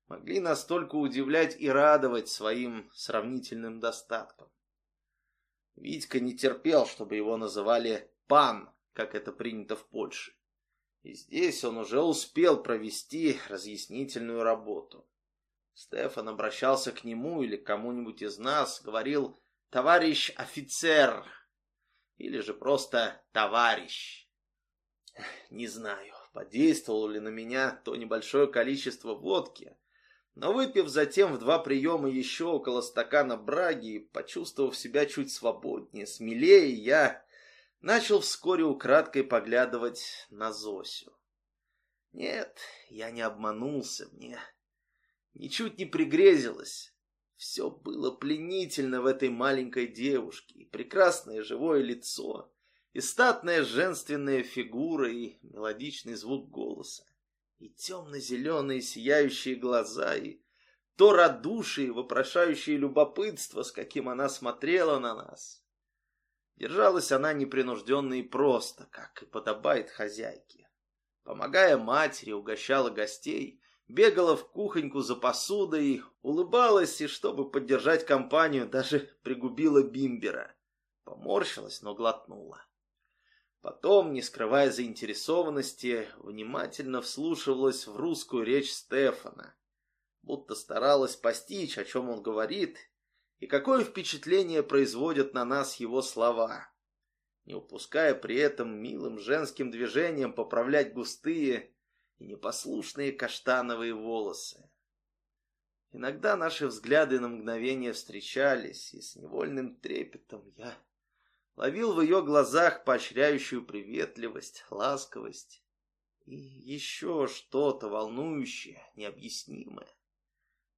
Speaker 1: могли настолько удивлять и радовать своим сравнительным достатком. Витька не терпел, чтобы его называли «пан», как это принято в Польше. И здесь он уже успел провести разъяснительную работу. Стефан обращался к нему или к кому-нибудь из нас, говорил товарищ офицер или же просто товарищ. Не знаю, подействовало ли на меня то небольшое количество водки, но выпив затем в два приема еще около стакана браги и почувствовав себя чуть свободнее, смелее, я начал вскоре украдкой поглядывать на Зосю. Нет, я не обманулся, мне ничуть не пригрезилось. Все было пленительно в этой маленькой девушке, и прекрасное живое лицо, и статная женственная фигура, и мелодичный звук голоса, и темно-зеленые сияющие глаза, и то радушие, вопрошающее любопытство, с каким она смотрела на нас. Держалась она непринужденно и просто, как и подобает хозяйке. Помогая матери, угощала гостей, бегала в кухоньку за посудой, улыбалась и, чтобы поддержать компанию, даже пригубила бимбера. Поморщилась, но глотнула. Потом, не скрывая заинтересованности, внимательно вслушивалась в русскую речь Стефана, будто старалась постичь, о чем он говорит, и какое впечатление производят на нас его слова, не упуская при этом милым женским движением поправлять густые, и непослушные каштановые волосы. Иногда наши взгляды на мгновение встречались, и с невольным трепетом я ловил в ее глазах поощряющую приветливость, ласковость и еще что-то волнующее, необъяснимое.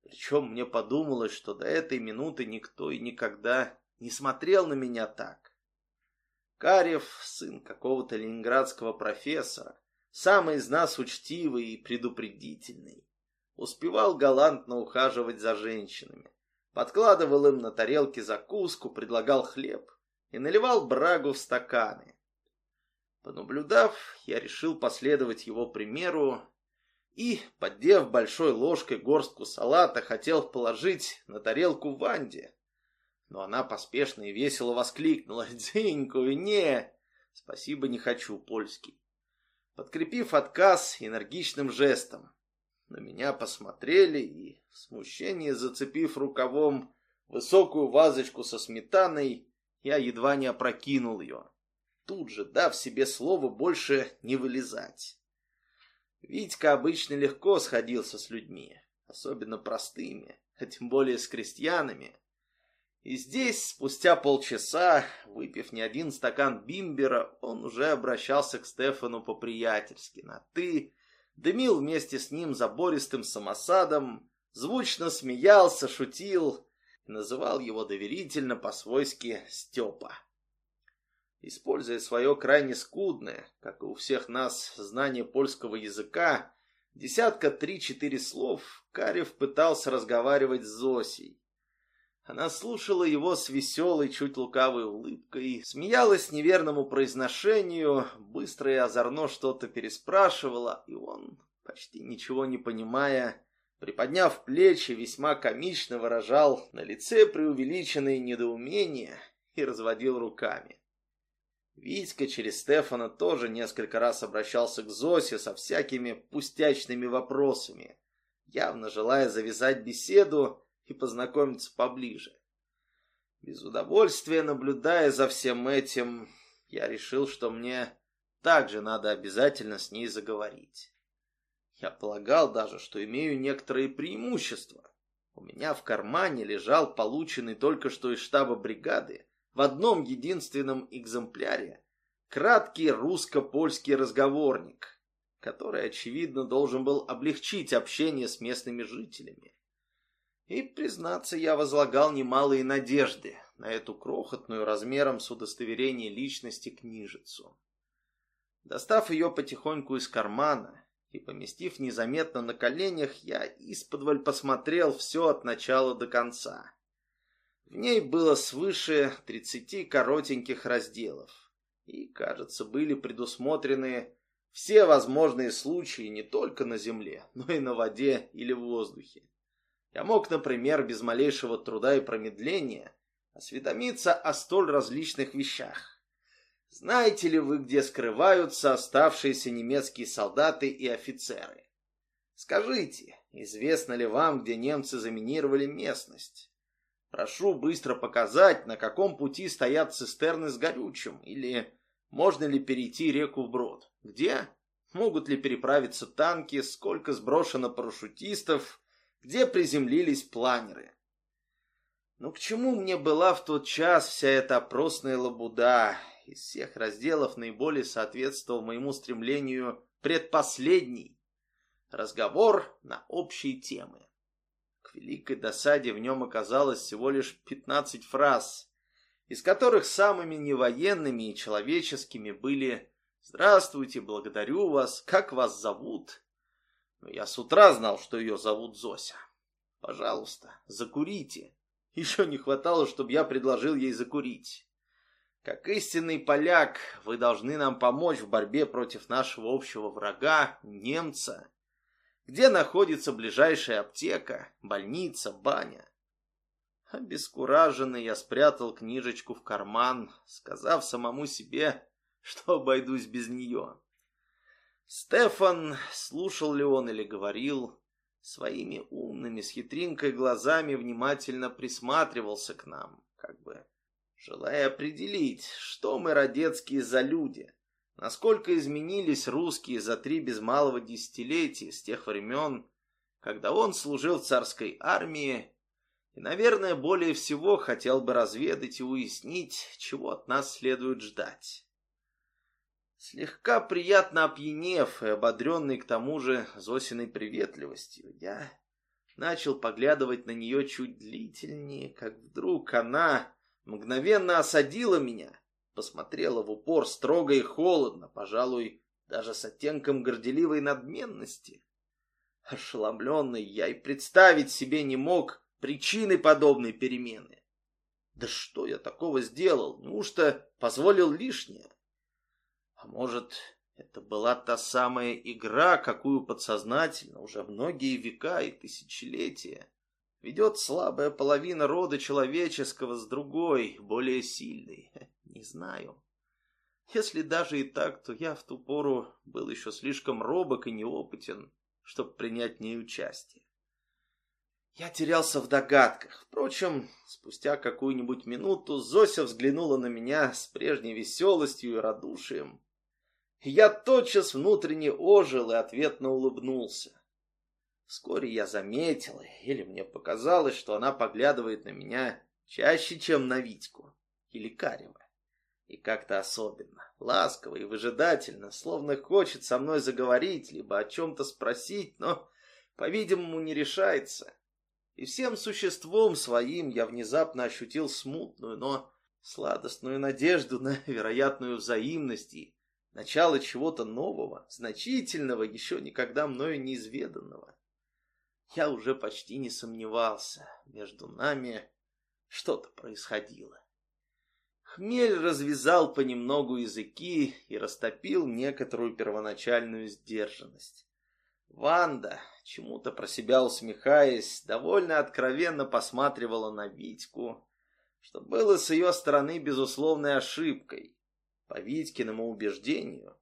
Speaker 1: Причем мне подумалось, что до этой минуты никто и никогда не смотрел на меня так. Карев, сын какого-то ленинградского профессора, самый из нас учтивый и предупредительный. Успевал галантно ухаживать за женщинами, подкладывал им на тарелки закуску, предлагал хлеб и наливал брагу в стаканы. Понаблюдав, я решил последовать его примеру и, поддев большой ложкой горстку салата, хотел положить на тарелку Ванде. Но она поспешно и весело воскликнула <laughs> «Деньку, не!» «Спасибо, не хочу, польский» подкрепив отказ энергичным жестом. На меня посмотрели и В смущении зацепив рукавом высокую вазочку со сметаной, я едва не опрокинул ее, тут же дав себе слово больше не вылезать. Витька обычно легко сходился с людьми, особенно простыми, а тем более с крестьянами. И здесь, спустя полчаса, выпив не один стакан бимбера, он уже обращался к Стефану по-приятельски на «ты», дымил вместе с ним забористым самосадом, звучно смеялся, шутил и называл его доверительно по-свойски Степа. Используя свое крайне скудное, как и у всех нас, знание польского языка, десятка три-четыре слов, Карев пытался разговаривать с Зосей. Она слушала его с веселой, чуть лукавой улыбкой, смеялась неверному произношению, быстро и озорно что-то переспрашивала, и он, почти ничего не понимая, приподняв плечи, весьма комично выражал на лице преувеличенное недоумение и разводил руками. Витька через Стефана тоже несколько раз обращался к Зосе со всякими пустячными вопросами, явно желая завязать беседу и познакомиться поближе. Без удовольствия, наблюдая за всем этим, я решил, что мне также надо обязательно с ней заговорить. Я полагал даже, что имею некоторые преимущества. У меня в кармане лежал полученный только что из штаба бригады в одном единственном экземпляре краткий русско-польский разговорник, который, очевидно, должен был облегчить общение с местными жителями. И, признаться, я возлагал немалые надежды на эту крохотную размером с удостоверение личности книжицу. Достав ее потихоньку из кармана и поместив незаметно на коленях, я исподволь посмотрел все от начала до конца. В ней было свыше тридцати коротеньких разделов. И, кажется, были предусмотрены все возможные случаи не только на земле, но и на воде или в воздухе. Я мог, например, без малейшего труда и промедления осведомиться о столь различных вещах. Знаете ли вы, где скрываются оставшиеся немецкие солдаты и офицеры? Скажите, известно ли вам, где немцы заминировали местность? Прошу быстро показать, на каком пути стоят цистерны с горючим, или можно ли перейти реку вброд. Где? Могут ли переправиться танки, сколько сброшено парашютистов, где приземлились планеры. Ну к чему мне была в тот час вся эта опросная лабуда? Из всех разделов наиболее соответствовал моему стремлению предпоследний. Разговор на общие темы. Великой досаде в нем оказалось всего лишь 15 фраз, из которых самыми невоенными и человеческими были «Здравствуйте, благодарю вас, как вас зовут?» Но я с утра знал, что ее зовут Зося. «Пожалуйста, закурите». Еще не хватало, чтобы я предложил ей закурить. Как истинный поляк, вы должны нам помочь в борьбе против нашего общего врага, немца. Где находится ближайшая аптека, больница, баня? Обескураженный я спрятал книжечку в карман, сказав самому себе, что обойдусь без нее. Стефан, слушал ли он или говорил, своими умными, с хитринкой глазами внимательно присматривался к нам, как бы желая определить, что мы, родецкие, за люди, насколько изменились русские за три без малого десятилетия с тех времен, когда он служил в царской армии и, наверное, более всего хотел бы разведать и уяснить, чего от нас следует ждать. Слегка приятно опьянев и ободренный к тому же Зосиной приветливостью, я начал поглядывать на нее чуть длительнее, как вдруг она мгновенно осадила меня, посмотрела в упор строго и холодно, пожалуй, даже с оттенком горделивой надменности. Ошеломленный я и представить себе не мог причины подобной перемены. Да что я такого сделал? Неужто позволил лишнее? А может, это была та самая игра, какую подсознательно уже многие века и тысячелетия ведет слабая половина рода человеческого с другой, более сильной? <laughs> Не знаю. Если даже и так, то я в ту пору был еще слишком робок и неопытен, чтобы принять в ней участие. Я терялся в догадках. Впрочем, спустя какую-нибудь минуту Зося взглянула на меня с прежней веселостью и радушием. Я тотчас внутренне ожил и ответно улыбнулся. Вскоре я заметил, или мне показалось, что она поглядывает на меня чаще, чем на Витьку или Карева. И как-то особенно, ласково и выжидательно, словно хочет со мной заговорить, либо о чем-то спросить, но, по-видимому, не решается. И всем существом своим я внезапно ощутил смутную, но сладостную надежду на <laughs> вероятную взаимность и начало чего-то нового, значительного, еще никогда мною неизведанного. Я уже почти не сомневался, между нами что-то происходило. Хмель развязал понемногу языки и растопил некоторую первоначальную сдержанность. Ванда, чему-то про себя усмехаясь, довольно откровенно посматривала на Витьку, что было с ее стороны безусловной ошибкой. По Витькиному убеждению,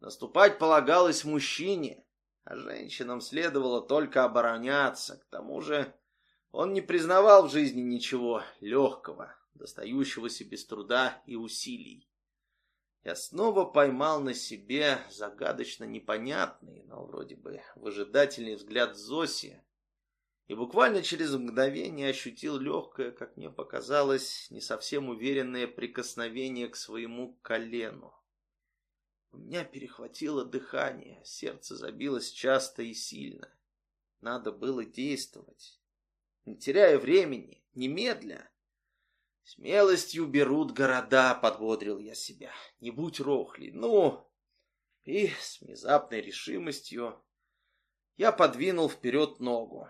Speaker 1: наступать полагалось мужчине, а женщинам следовало только обороняться. К тому же он не признавал в жизни ничего легкого, достающегося без труда и усилий. Я снова поймал на себе загадочно непонятный, но вроде бы выжидательный взгляд Зоси, и буквально через мгновение ощутил легкое, как мне показалось, не совсем уверенное прикосновение к своему колену. У меня перехватило дыхание, сердце забилось часто и сильно. Надо было действовать. Не теряя времени, немедля. Смелостью берут города, подбодрил я себя. Не будь рохли, ну... И с внезапной решимостью я подвинул вперед ногу.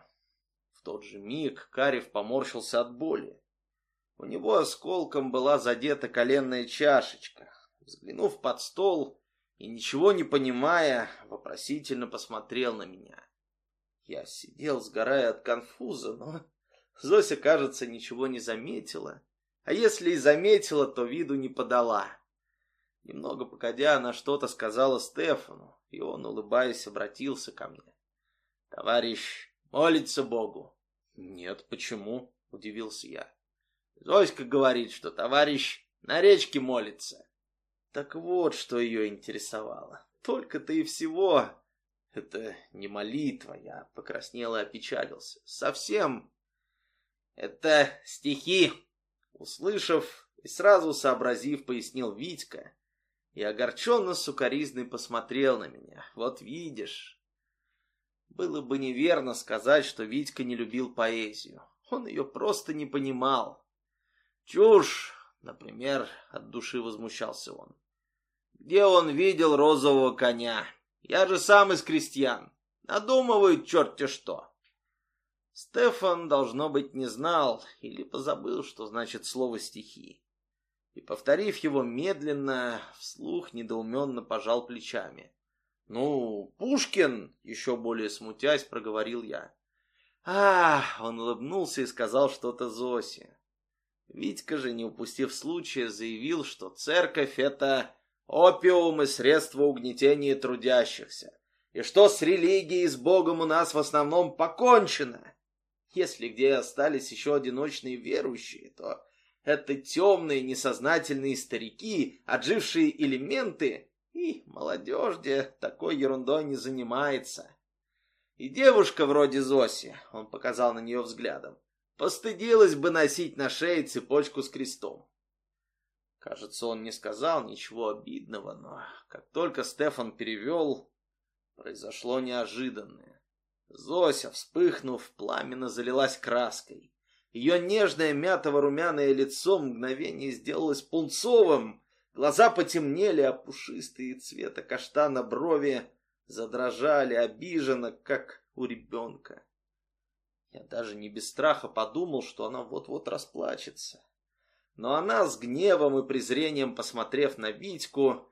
Speaker 1: В тот же миг Карев поморщился от боли. У него осколком была задета коленная чашечка. Взглянув под стол и ничего не понимая, вопросительно посмотрел на меня. Я сидел, сгорая от конфуза, но Зося, кажется, ничего не заметила а если и заметила, то виду не подала. Немного погодя, она что-то сказала Стефану, и он, улыбаясь, обратился ко мне. «Товарищ, молится Богу?» «Нет, почему?» — удивился я. «Зоська говорит, что товарищ на речке молится». Так вот, что ее интересовало. Только-то и всего. Это не молитва, я покраснел и опечалился. Совсем. Это стихи, Услышав и сразу сообразив, пояснил Витька. И огорченно сукоризный посмотрел на меня. Вот видишь. Было бы неверно сказать, что Витька не любил поэзию. Он ее просто не понимал. Чушь, например, от души возмущался он. Где он видел розового коня? Я же сам из крестьян. Надумывают черти что. Стефан, должно быть, не знал или позабыл, что значит слово «стихи». И, повторив его медленно, вслух недоуменно пожал плечами. «Ну, Пушкин!» — еще более смутясь, проговорил я. «А!» — он улыбнулся и сказал что-то Зосе. Витька же, не упустив случая, заявил, что церковь — это опиум и средство угнетения трудящихся, и что с религией и с Богом у нас в основном покончено. Если где остались еще одиночные верующие, то это темные несознательные старики, отжившие элементы, и молодежь, где такой ерундой не занимается. И девушка вроде Зоси, он показал на нее взглядом, постыдилась бы носить на шее цепочку с крестом. Кажется, он не сказал ничего обидного, но как только Стефан перевел, произошло неожиданное. Зося, вспыхнув, пламенно залилась краской. Ее нежное мятово-румяное лицо мгновение сделалось пунцовым, глаза потемнели, а пушистые цвета каштана брови задрожали обиженно, как у ребенка. Я даже не без страха подумал, что она вот-вот расплачется. Но она с гневом и презрением, посмотрев на Витьку,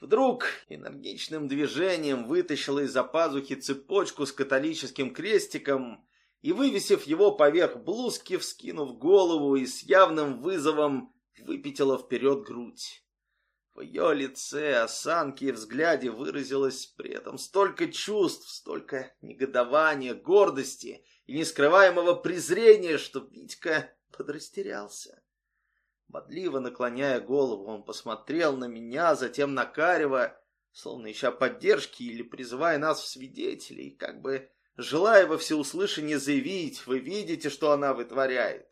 Speaker 1: Вдруг энергичным движением вытащила из-за пазухи цепочку с католическим крестиком и, вывесив его поверх блузки, вскинув голову и с явным вызовом выпятила вперед грудь. В ее лице, осанке и взгляде выразилось при этом столько чувств, столько негодования, гордости и нескрываемого презрения, что Витька подрастерялся. Бодливо наклоняя голову, он посмотрел на меня, затем на Карева, словно ища поддержки или призывая нас в свидетелей, как бы желая во всеуслышание заявить, вы видите, что она вытворяет.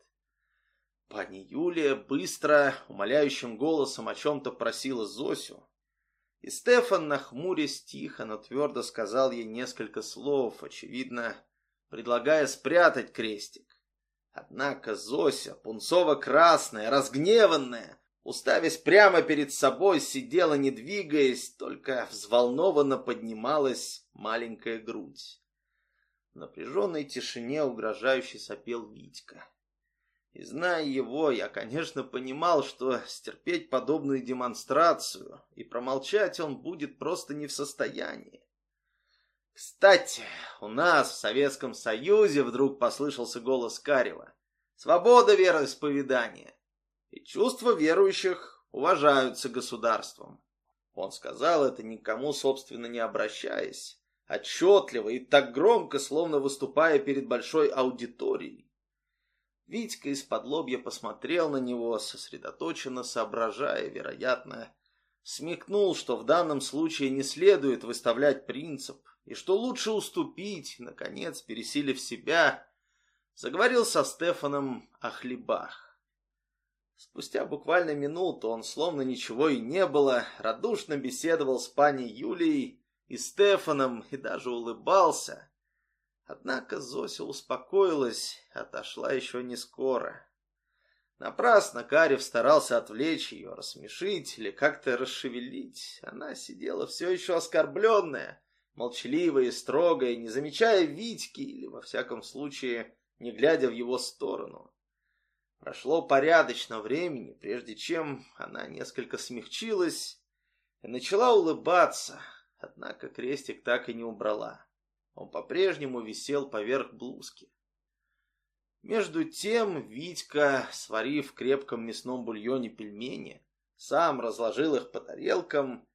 Speaker 1: Пани Юлия быстро, умоляющим голосом о чем-то просила Зосю, и Стефан, нахмурясь тихо, но твердо сказал ей несколько слов, очевидно, предлагая спрятать крестик. Однако Зося, пунцово-красная, разгневанная, уставясь прямо перед собой, сидела не двигаясь, только взволнованно поднималась маленькая грудь. В напряженной тишине угрожающе сопел Витька. И зная его, я, конечно, понимал, что стерпеть подобную демонстрацию и промолчать он будет просто не в состоянии. Кстати, у нас в Советском Союзе вдруг послышался голос Карева. Свобода вероисповедания. И чувства верующих уважаются государством. Он сказал это никому, собственно, не обращаясь, отчетливо и так громко, словно выступая перед большой аудиторией. Витька из-под лобья посмотрел на него, сосредоточенно соображая, вероятно, смекнул, что в данном случае не следует выставлять принцип, и что лучше уступить, наконец, пересилив себя, заговорил со Стефаном о хлебах. Спустя буквально минуту он, словно ничего и не было, радушно беседовал с паней Юлией и Стефаном и даже улыбался, Однако Зося успокоилась, отошла еще не скоро. Напрасно Карев старался отвлечь ее, рассмешить или как-то расшевелить. Она сидела все еще оскорбленная, молчаливая и строгая, не замечая Витьки или, во всяком случае, не глядя в его сторону. Прошло порядочно времени, прежде чем она несколько смягчилась и начала улыбаться, однако крестик так и не убрала. Он по-прежнему висел поверх блузки. Между тем Витька, сварив в крепком мясном бульоне пельмени, сам разложил их по тарелкам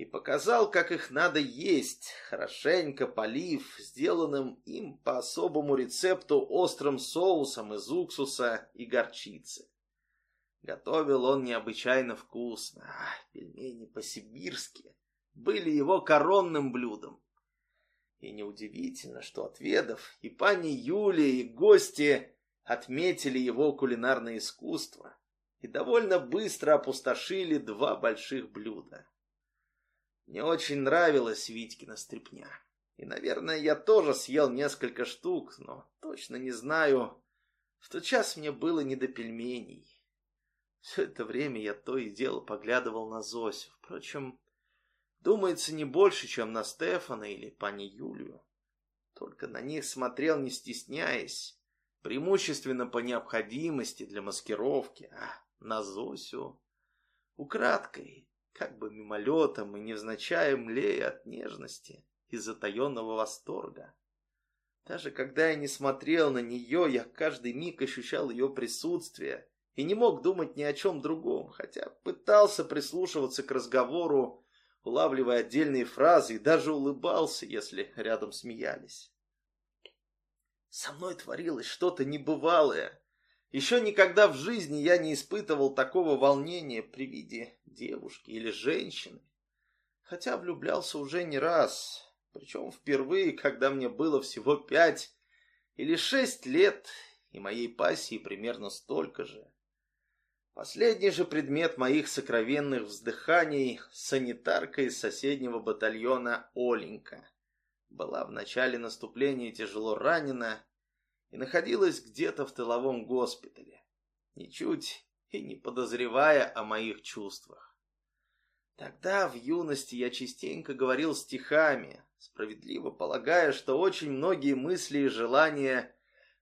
Speaker 1: и показал, как их надо есть, хорошенько полив, сделанным им по особому рецепту острым соусом из уксуса и горчицы. Готовил он необычайно вкусно, а пельмени по-сибирски были его коронным блюдом. И неудивительно, что отведав, и пани Юлия, и гости отметили его кулинарное искусство и довольно быстро опустошили два больших блюда. Мне очень нравилась Витькина стряпня. И, наверное, я тоже съел несколько штук, но точно не знаю. В тот час мне было не до пельменей. Все это время я то и дело поглядывал на Зосю. Впрочем, Думается, не больше, чем на Стефана или пани Юлию. Только на них смотрел, не стесняясь, преимущественно по необходимости для маскировки, а на Зосю украдкой, как бы мимолетом и невзначай млея от нежности и затаенного восторга. Даже когда я не смотрел на нее, я каждый миг ощущал ее присутствие и не мог думать ни о чем другом, хотя пытался прислушиваться к разговору, улавливая отдельные фразы и даже улыбался, если рядом смеялись. Со мной творилось что-то небывалое. Еще никогда в жизни я не испытывал такого волнения при виде девушки или женщины. Хотя влюблялся уже не раз, причем впервые, когда мне было всего пять или шесть лет, и моей пассии примерно столько же. Последний же предмет моих сокровенных вздыханий — санитарка из соседнего батальона Оленька. Была в начале наступления тяжело ранена и находилась где-то в тыловом госпитале, ничуть и не подозревая о моих чувствах. Тогда в юности я частенько говорил стихами, справедливо полагая, что очень многие мысли и желания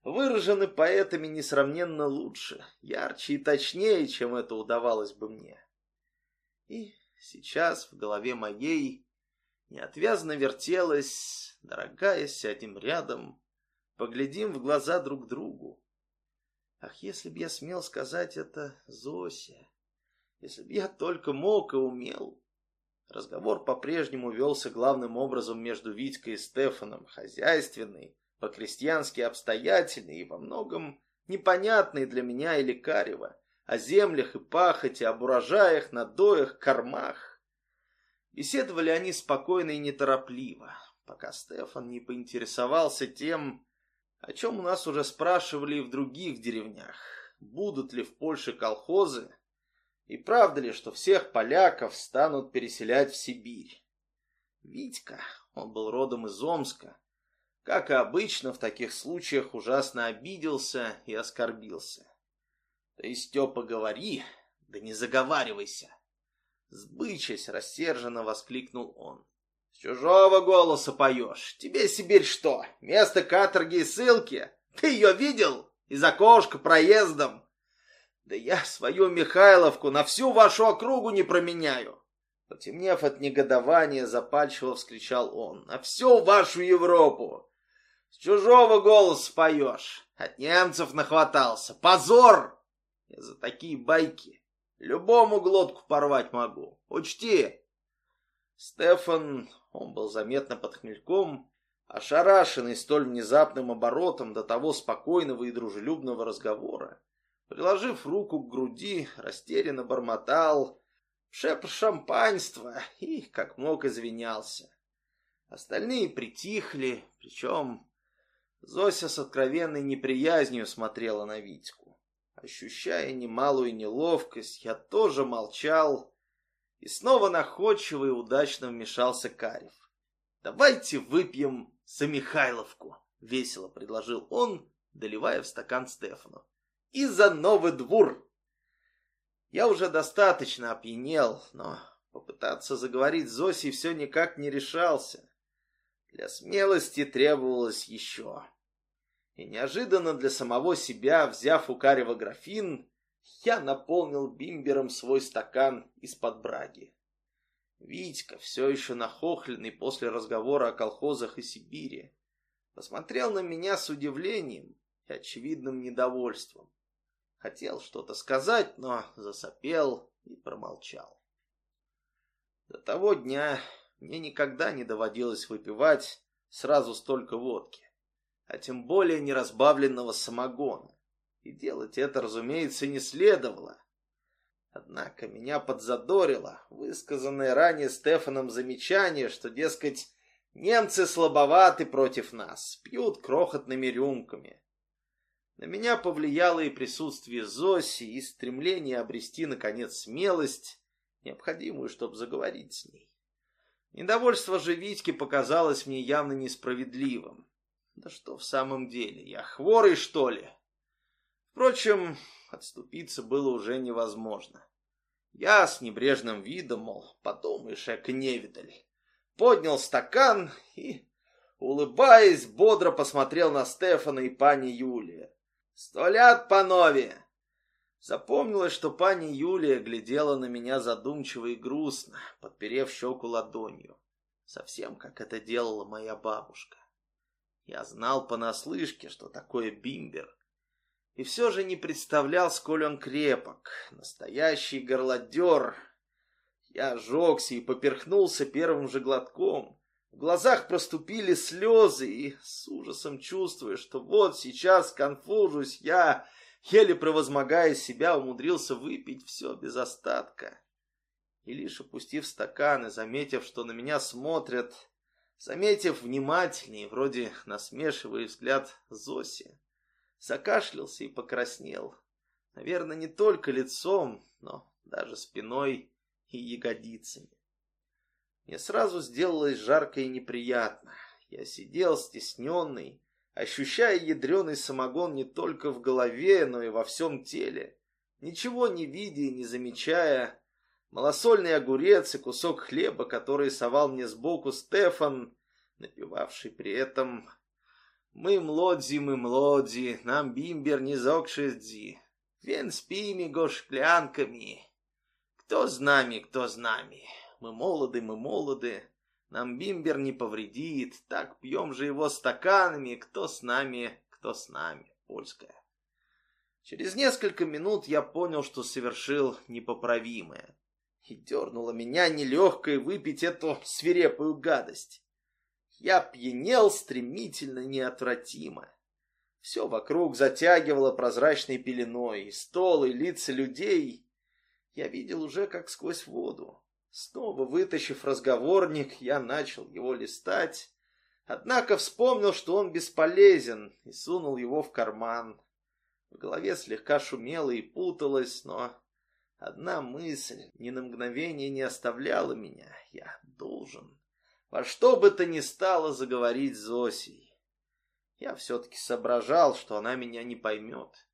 Speaker 1: выражены поэтами несравненно лучше, ярче и точнее, чем это удавалось бы мне. И сейчас в голове моей неотвязно вертелась, дорогая, сядем рядом, поглядим в глаза друг другу. Ах, если б я смел сказать это Зосе, если б я только мог и умел. Разговор по-прежнему велся главным образом между Витькой и Стефаном, хозяйственный, по-крестьянски обстоятельный и во многом непонятный для меня или Карева, о землях и пахоте, об урожаях, надоях, кормах. Беседовали они спокойно и неторопливо, пока Стефан не поинтересовался тем, о чем у нас уже спрашивали и в других деревнях. Будут ли в Польше колхозы? И правда ли, что всех поляков станут переселять в Сибирь? Витька, он был родом из Омска, как и обычно в таких случаях ужасно обиделся и оскорбился. Ты, Степа, говори, да не заговаривайся. Сбычась, рассерженно воскликнул он. Чужого голоса поешь. Тебе Сибирь что, место каторги и ссылки? Ты ее видел? Из окошка проездом. Да я свою Михайловку на всю вашу округу не променяю. Потемнев от негодования, запальчиво вскричал он. На всю вашу Европу. С чужого голоса поешь. От немцев нахватался. Позор! Я за такие байки любому глотку порвать могу. Учти. Стефан, он был заметно под хмельком, ошарашенный столь внезапным оборотом до того спокойного и дружелюбного разговора, приложив руку к груди, растерянно бормотал, шеп шампанство и, как мог, извинялся. Остальные притихли, причем Зося с откровенной неприязнью смотрела на Витьку. Ощущая немалую неловкость, я тоже молчал, и снова находчиво и удачно вмешался Карев. «Давайте выпьем за Михайловку», — весело предложил он, доливая в стакан Стефану. «И за новый двор!» Я уже достаточно опьянел, но попытаться заговорить с Зосей все никак не решался. Для смелости требовалось еще. И неожиданно для самого себя, взяв у Карева графин, я наполнил бимбером свой стакан из-под браги. Витька, все еще нахохленный после разговора о колхозах и Сибири, посмотрел на меня с удивлением и очевидным недовольством. Хотел что-то сказать, но засопел и промолчал. До того дня мне никогда не доводилось выпивать сразу столько водки, а тем более неразбавленного самогона. И делать это, разумеется, не следовало. Однако меня подзадорило высказанное ранее Стефаном замечание, что, дескать, немцы слабоваты против нас, пьют крохотными рюмками. На меня повлияло и присутствие Зоси, и стремление обрести, наконец, смелость, необходимую, чтобы заговорить с ней. Недовольство же Витьки показалось мне явно несправедливым. Да что в самом деле, я хворый, что ли? Впрочем, отступиться было уже невозможно. Я с небрежным видом, мол, подумаешь, эко невидаль, поднял стакан и, улыбаясь, бодро посмотрел на Стефана и пани Юлия. «Сто лет, панове!» Запомнилось, что пани Юлия глядела на меня задумчиво и грустно, подперев щеку ладонью, совсем как это делала моя бабушка. Я знал понаслышке, что такое бимбер, и все же не представлял, сколь он крепок, настоящий горлодер. Я ожегся и поперхнулся первым же глотком. В глазах проступили слезы, и с ужасом чувствуя, что вот сейчас конфужусь, я еле превозмогая себя, умудрился выпить все без остатка. И лишь опустив стакан и заметив, что на меня смотрят, заметив внимательный, вроде насмешивый взгляд Зоси, закашлялся и покраснел. Наверное, не только лицом, но даже спиной и ягодицами. Мне сразу сделалось жарко и неприятно. Я сидел стесненный, ощущая ядреный самогон не только в голове, но и во всем теле. Ничего не видя и не замечая, малосольный огурец и кусок хлеба, который совал мне сбоку Стефан, напевавший при этом «Мы млодзи, мы млодзи, нам бимбер не зокшидзи, вен спими го шклянками. Кто с нами, кто с нами, мы молоды, мы молоды, нам бимбер не повредит, так пьем же его стаканами, кто с нами, кто с нами. Польская. Через несколько минут я понял, что совершил непоправимое. И дернуло меня нелегкое выпить эту свирепую гадость. Я пьянел стремительно, неотвратимо. Все вокруг затягивало прозрачной пеленой, и стол, и лица людей. Я видел уже как сквозь воду. Снова вытащив разговорник, я начал его листать, однако вспомнил, что он бесполезен, и сунул его в карман. В голове слегка шумело и путалось, но одна мысль ни на мгновение не оставляла меня. Я должен во что бы то ни стало заговорить с Зосей. Я все-таки соображал, что она меня не поймет.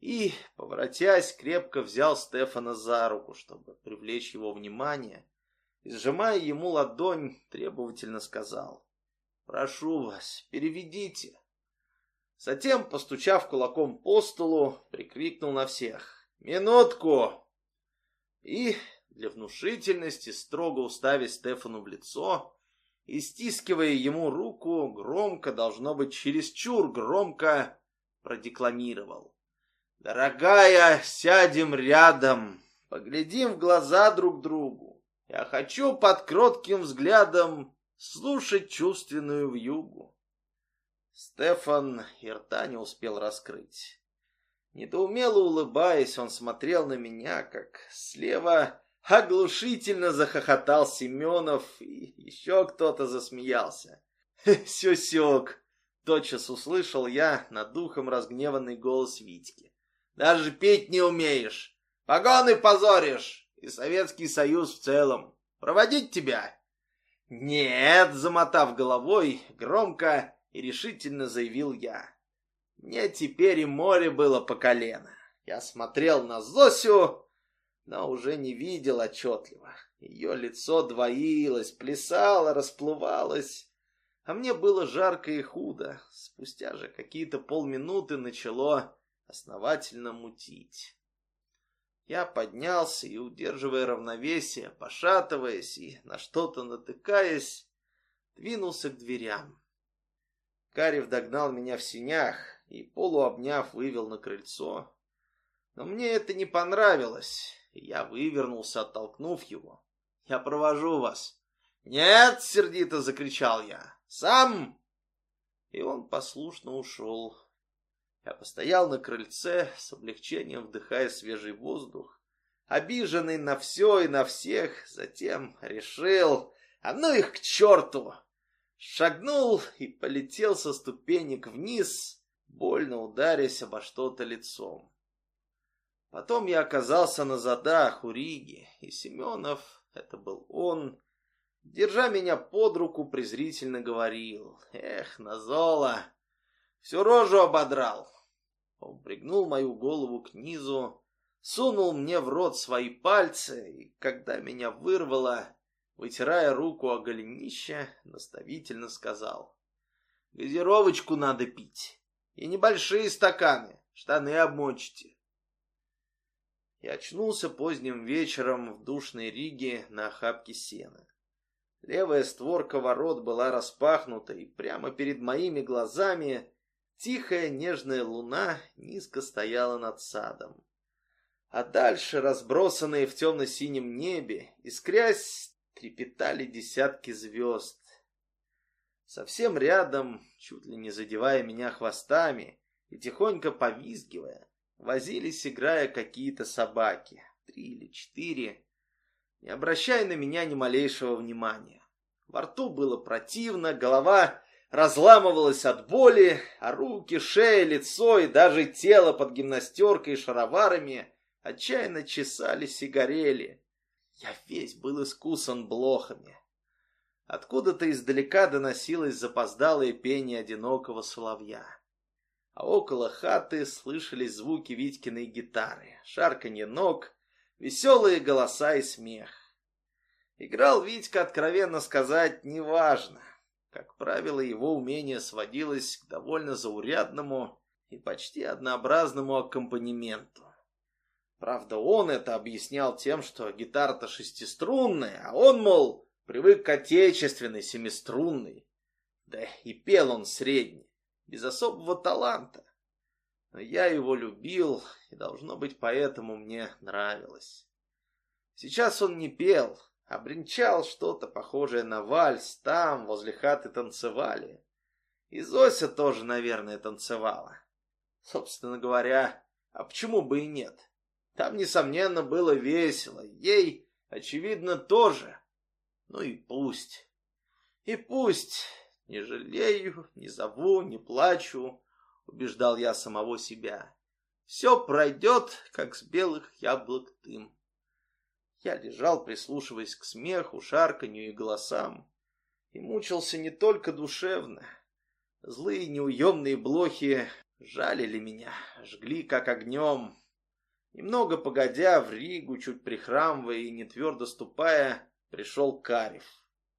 Speaker 1: И, поворотясь, крепко взял Стефана за руку, чтобы привлечь его внимание, и, сжимая ему ладонь, требовательно сказал, «Прошу вас, переведите». Затем, постучав кулаком по столу, прикрикнул на всех, «Минутку!» И, для внушительности, строго уставив Стефану в лицо, и, стискивая ему руку, громко, должно быть, чересчур громко продекламировал. «Дорогая, сядем рядом, поглядим в глаза друг другу. Я хочу под кротким взглядом слушать чувственную вьюгу». Стефан и рта не успел раскрыть. Недоумело улыбаясь, он смотрел на меня, как слева Оглушительно захохотал Семенов, и еще кто-то засмеялся. <laughs> «Сюсек!» — тотчас услышал я над духом разгневанный голос Витьки. «Даже петь не умеешь! Погоны позоришь! И Советский Союз в целом! Проводить тебя?» «Нет!» — замотав головой, громко и решительно заявил я. Мне теперь и море было по колено. Я смотрел на Зосю, но уже не видел отчетливо. Ее лицо двоилось, плясало, расплывалось, а мне было жарко и худо. Спустя же какие-то полминуты начало основательно мутить. Я поднялся и, удерживая равновесие, пошатываясь и на что-то натыкаясь, двинулся к дверям. Карев догнал меня в синях и, полуобняв, вывел на крыльцо. Но мне это не понравилось я вывернулся, оттолкнув его. «Я провожу вас». «Нет!» — сердито закричал я. «Сам!» И он послушно ушел. Я постоял на крыльце, с облегчением вдыхая свежий воздух, обиженный на все и на всех, затем решил, а ну их к черту! Шагнул и полетел со ступенек вниз, больно ударясь обо что-то лицом. Потом я оказался на задах у Риги, и Семенов, это был он, держа меня под руку, презрительно говорил. Эх, Назола, всю рожу ободрал. Он пригнул мою голову к низу, сунул мне в рот свои пальцы, и когда меня вырвало, вытирая руку о голенище, наставительно сказал. Газировочку надо пить, и небольшие стаканы, штаны обмочите и очнулся поздним вечером в душной Риге на охапке сена. Левая створка ворот была распахнута, и прямо перед моими глазами тихая нежная луна низко стояла над садом. А дальше, разбросанные в темно-синем небе, искрясь, трепетали десятки звезд. Совсем рядом, чуть ли не задевая меня хвостами и тихонько повизгивая, возились, играя какие-то собаки, три или четыре, не обращая на меня ни малейшего внимания. Во рту было противно, голова разламывалась от боли, а руки, шея, лицо и даже тело под гимнастеркой и шароварами отчаянно чесались и горели. Я весь был искусан блохами. Откуда-то издалека доносилось запоздалое пение одинокого соловья а около хаты слышались звуки Витькиной гитары, шарканье ног, веселые голоса и смех. Играл Витька, откровенно сказать, неважно. Как правило, его умение сводилось к довольно заурядному и почти однообразному аккомпанементу. Правда, он это объяснял тем, что гитара-то шестиструнная, а он, мол, привык к отечественной семиструнной. Да и пел он средний без особого таланта. Но я его любил, и, должно быть, поэтому мне нравилось. Сейчас он не пел, Обренчал что-то похожее на вальс, там, возле хаты танцевали. И Зося тоже, наверное, танцевала. Собственно говоря, а почему бы и нет? Там, несомненно, было весело. Ей, очевидно, тоже. Ну и пусть. И пусть. Не жалею, не зову, не плачу, убеждал я самого себя. Все пройдет, как с белых яблок дым. Я лежал, прислушиваясь к смеху, шарканью и голосам, и мучился не только душевно. Злые неуемные блохи жалили меня, жгли как огнем. Немного погодя, в Ригу, чуть прихрамывая и не твердо ступая, пришел Карев.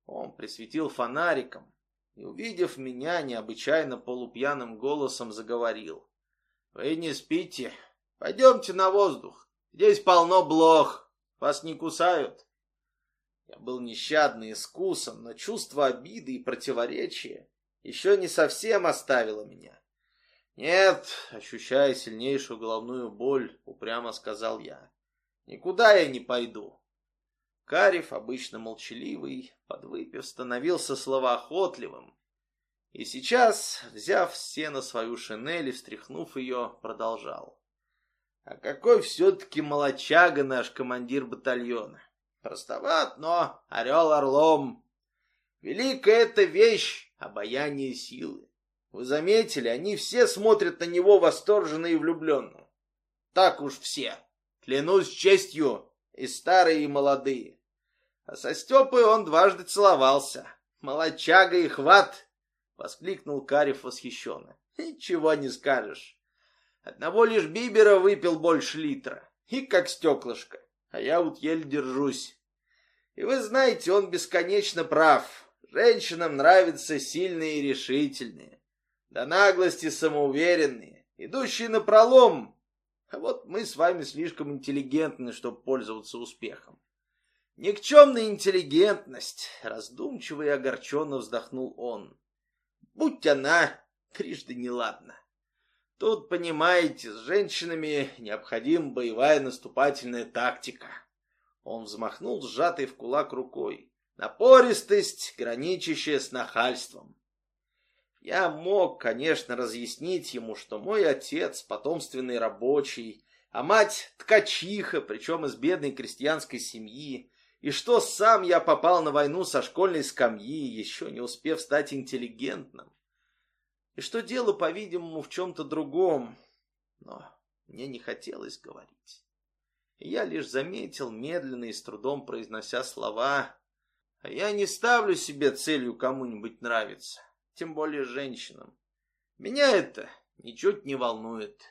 Speaker 1: Он присветил фонариком и, увидев меня, необычайно полупьяным голосом заговорил. «Вы не спите? Пойдемте на воздух. Здесь полно блох. Вас не кусают?» Я был нещадно искусан, но чувство обиды и противоречия еще не совсем оставило меня. «Нет», — ощущая сильнейшую головную боль, упрямо сказал я, — «никуда я не пойду. Карев, обычно молчаливый, подвыпив, становился словоохотливым. И сейчас, взяв с сена свою шинель и встряхнув ее, продолжал. А какой все-таки молочага наш командир батальона. Простоват, но орел орлом. Великая эта вещь — обаяние силы. Вы заметили, они все смотрят на него восторженно и влюбленно. Так уж все. Клянусь честью, и старые, и молодые. А со Степой он дважды целовался. Молодчага и хват! Воскликнул Карев восхищенно. Ничего не скажешь. Одного лишь Бибера выпил больше литра. И как стеклышко. А я вот еле держусь. И вы знаете, он бесконечно прав. Женщинам нравятся сильные и решительные. До наглости самоуверенные, идущие на пролом. А вот мы с вами слишком интеллигентны, чтобы пользоваться успехом. Никчемная интеллигентность, раздумчиво и огорченно вздохнул он. Будь она трижды неладна. Тут, понимаете, с женщинами необходима боевая наступательная тактика. Он взмахнул сжатой в кулак рукой. Напористость, граничащая с нахальством. Я мог, конечно, разъяснить ему, что мой отец потомственный рабочий, а мать ткачиха, причем из бедной крестьянской семьи, и что сам я попал на войну со школьной скамьи, еще не успев стать интеллигентным. И что дело, по-видимому, в чем-то другом. Но мне не хотелось говорить. И я лишь заметил, медленно и с трудом произнося слова, а я не ставлю себе целью кому-нибудь нравиться, тем более женщинам. Меня это ничуть не волнует.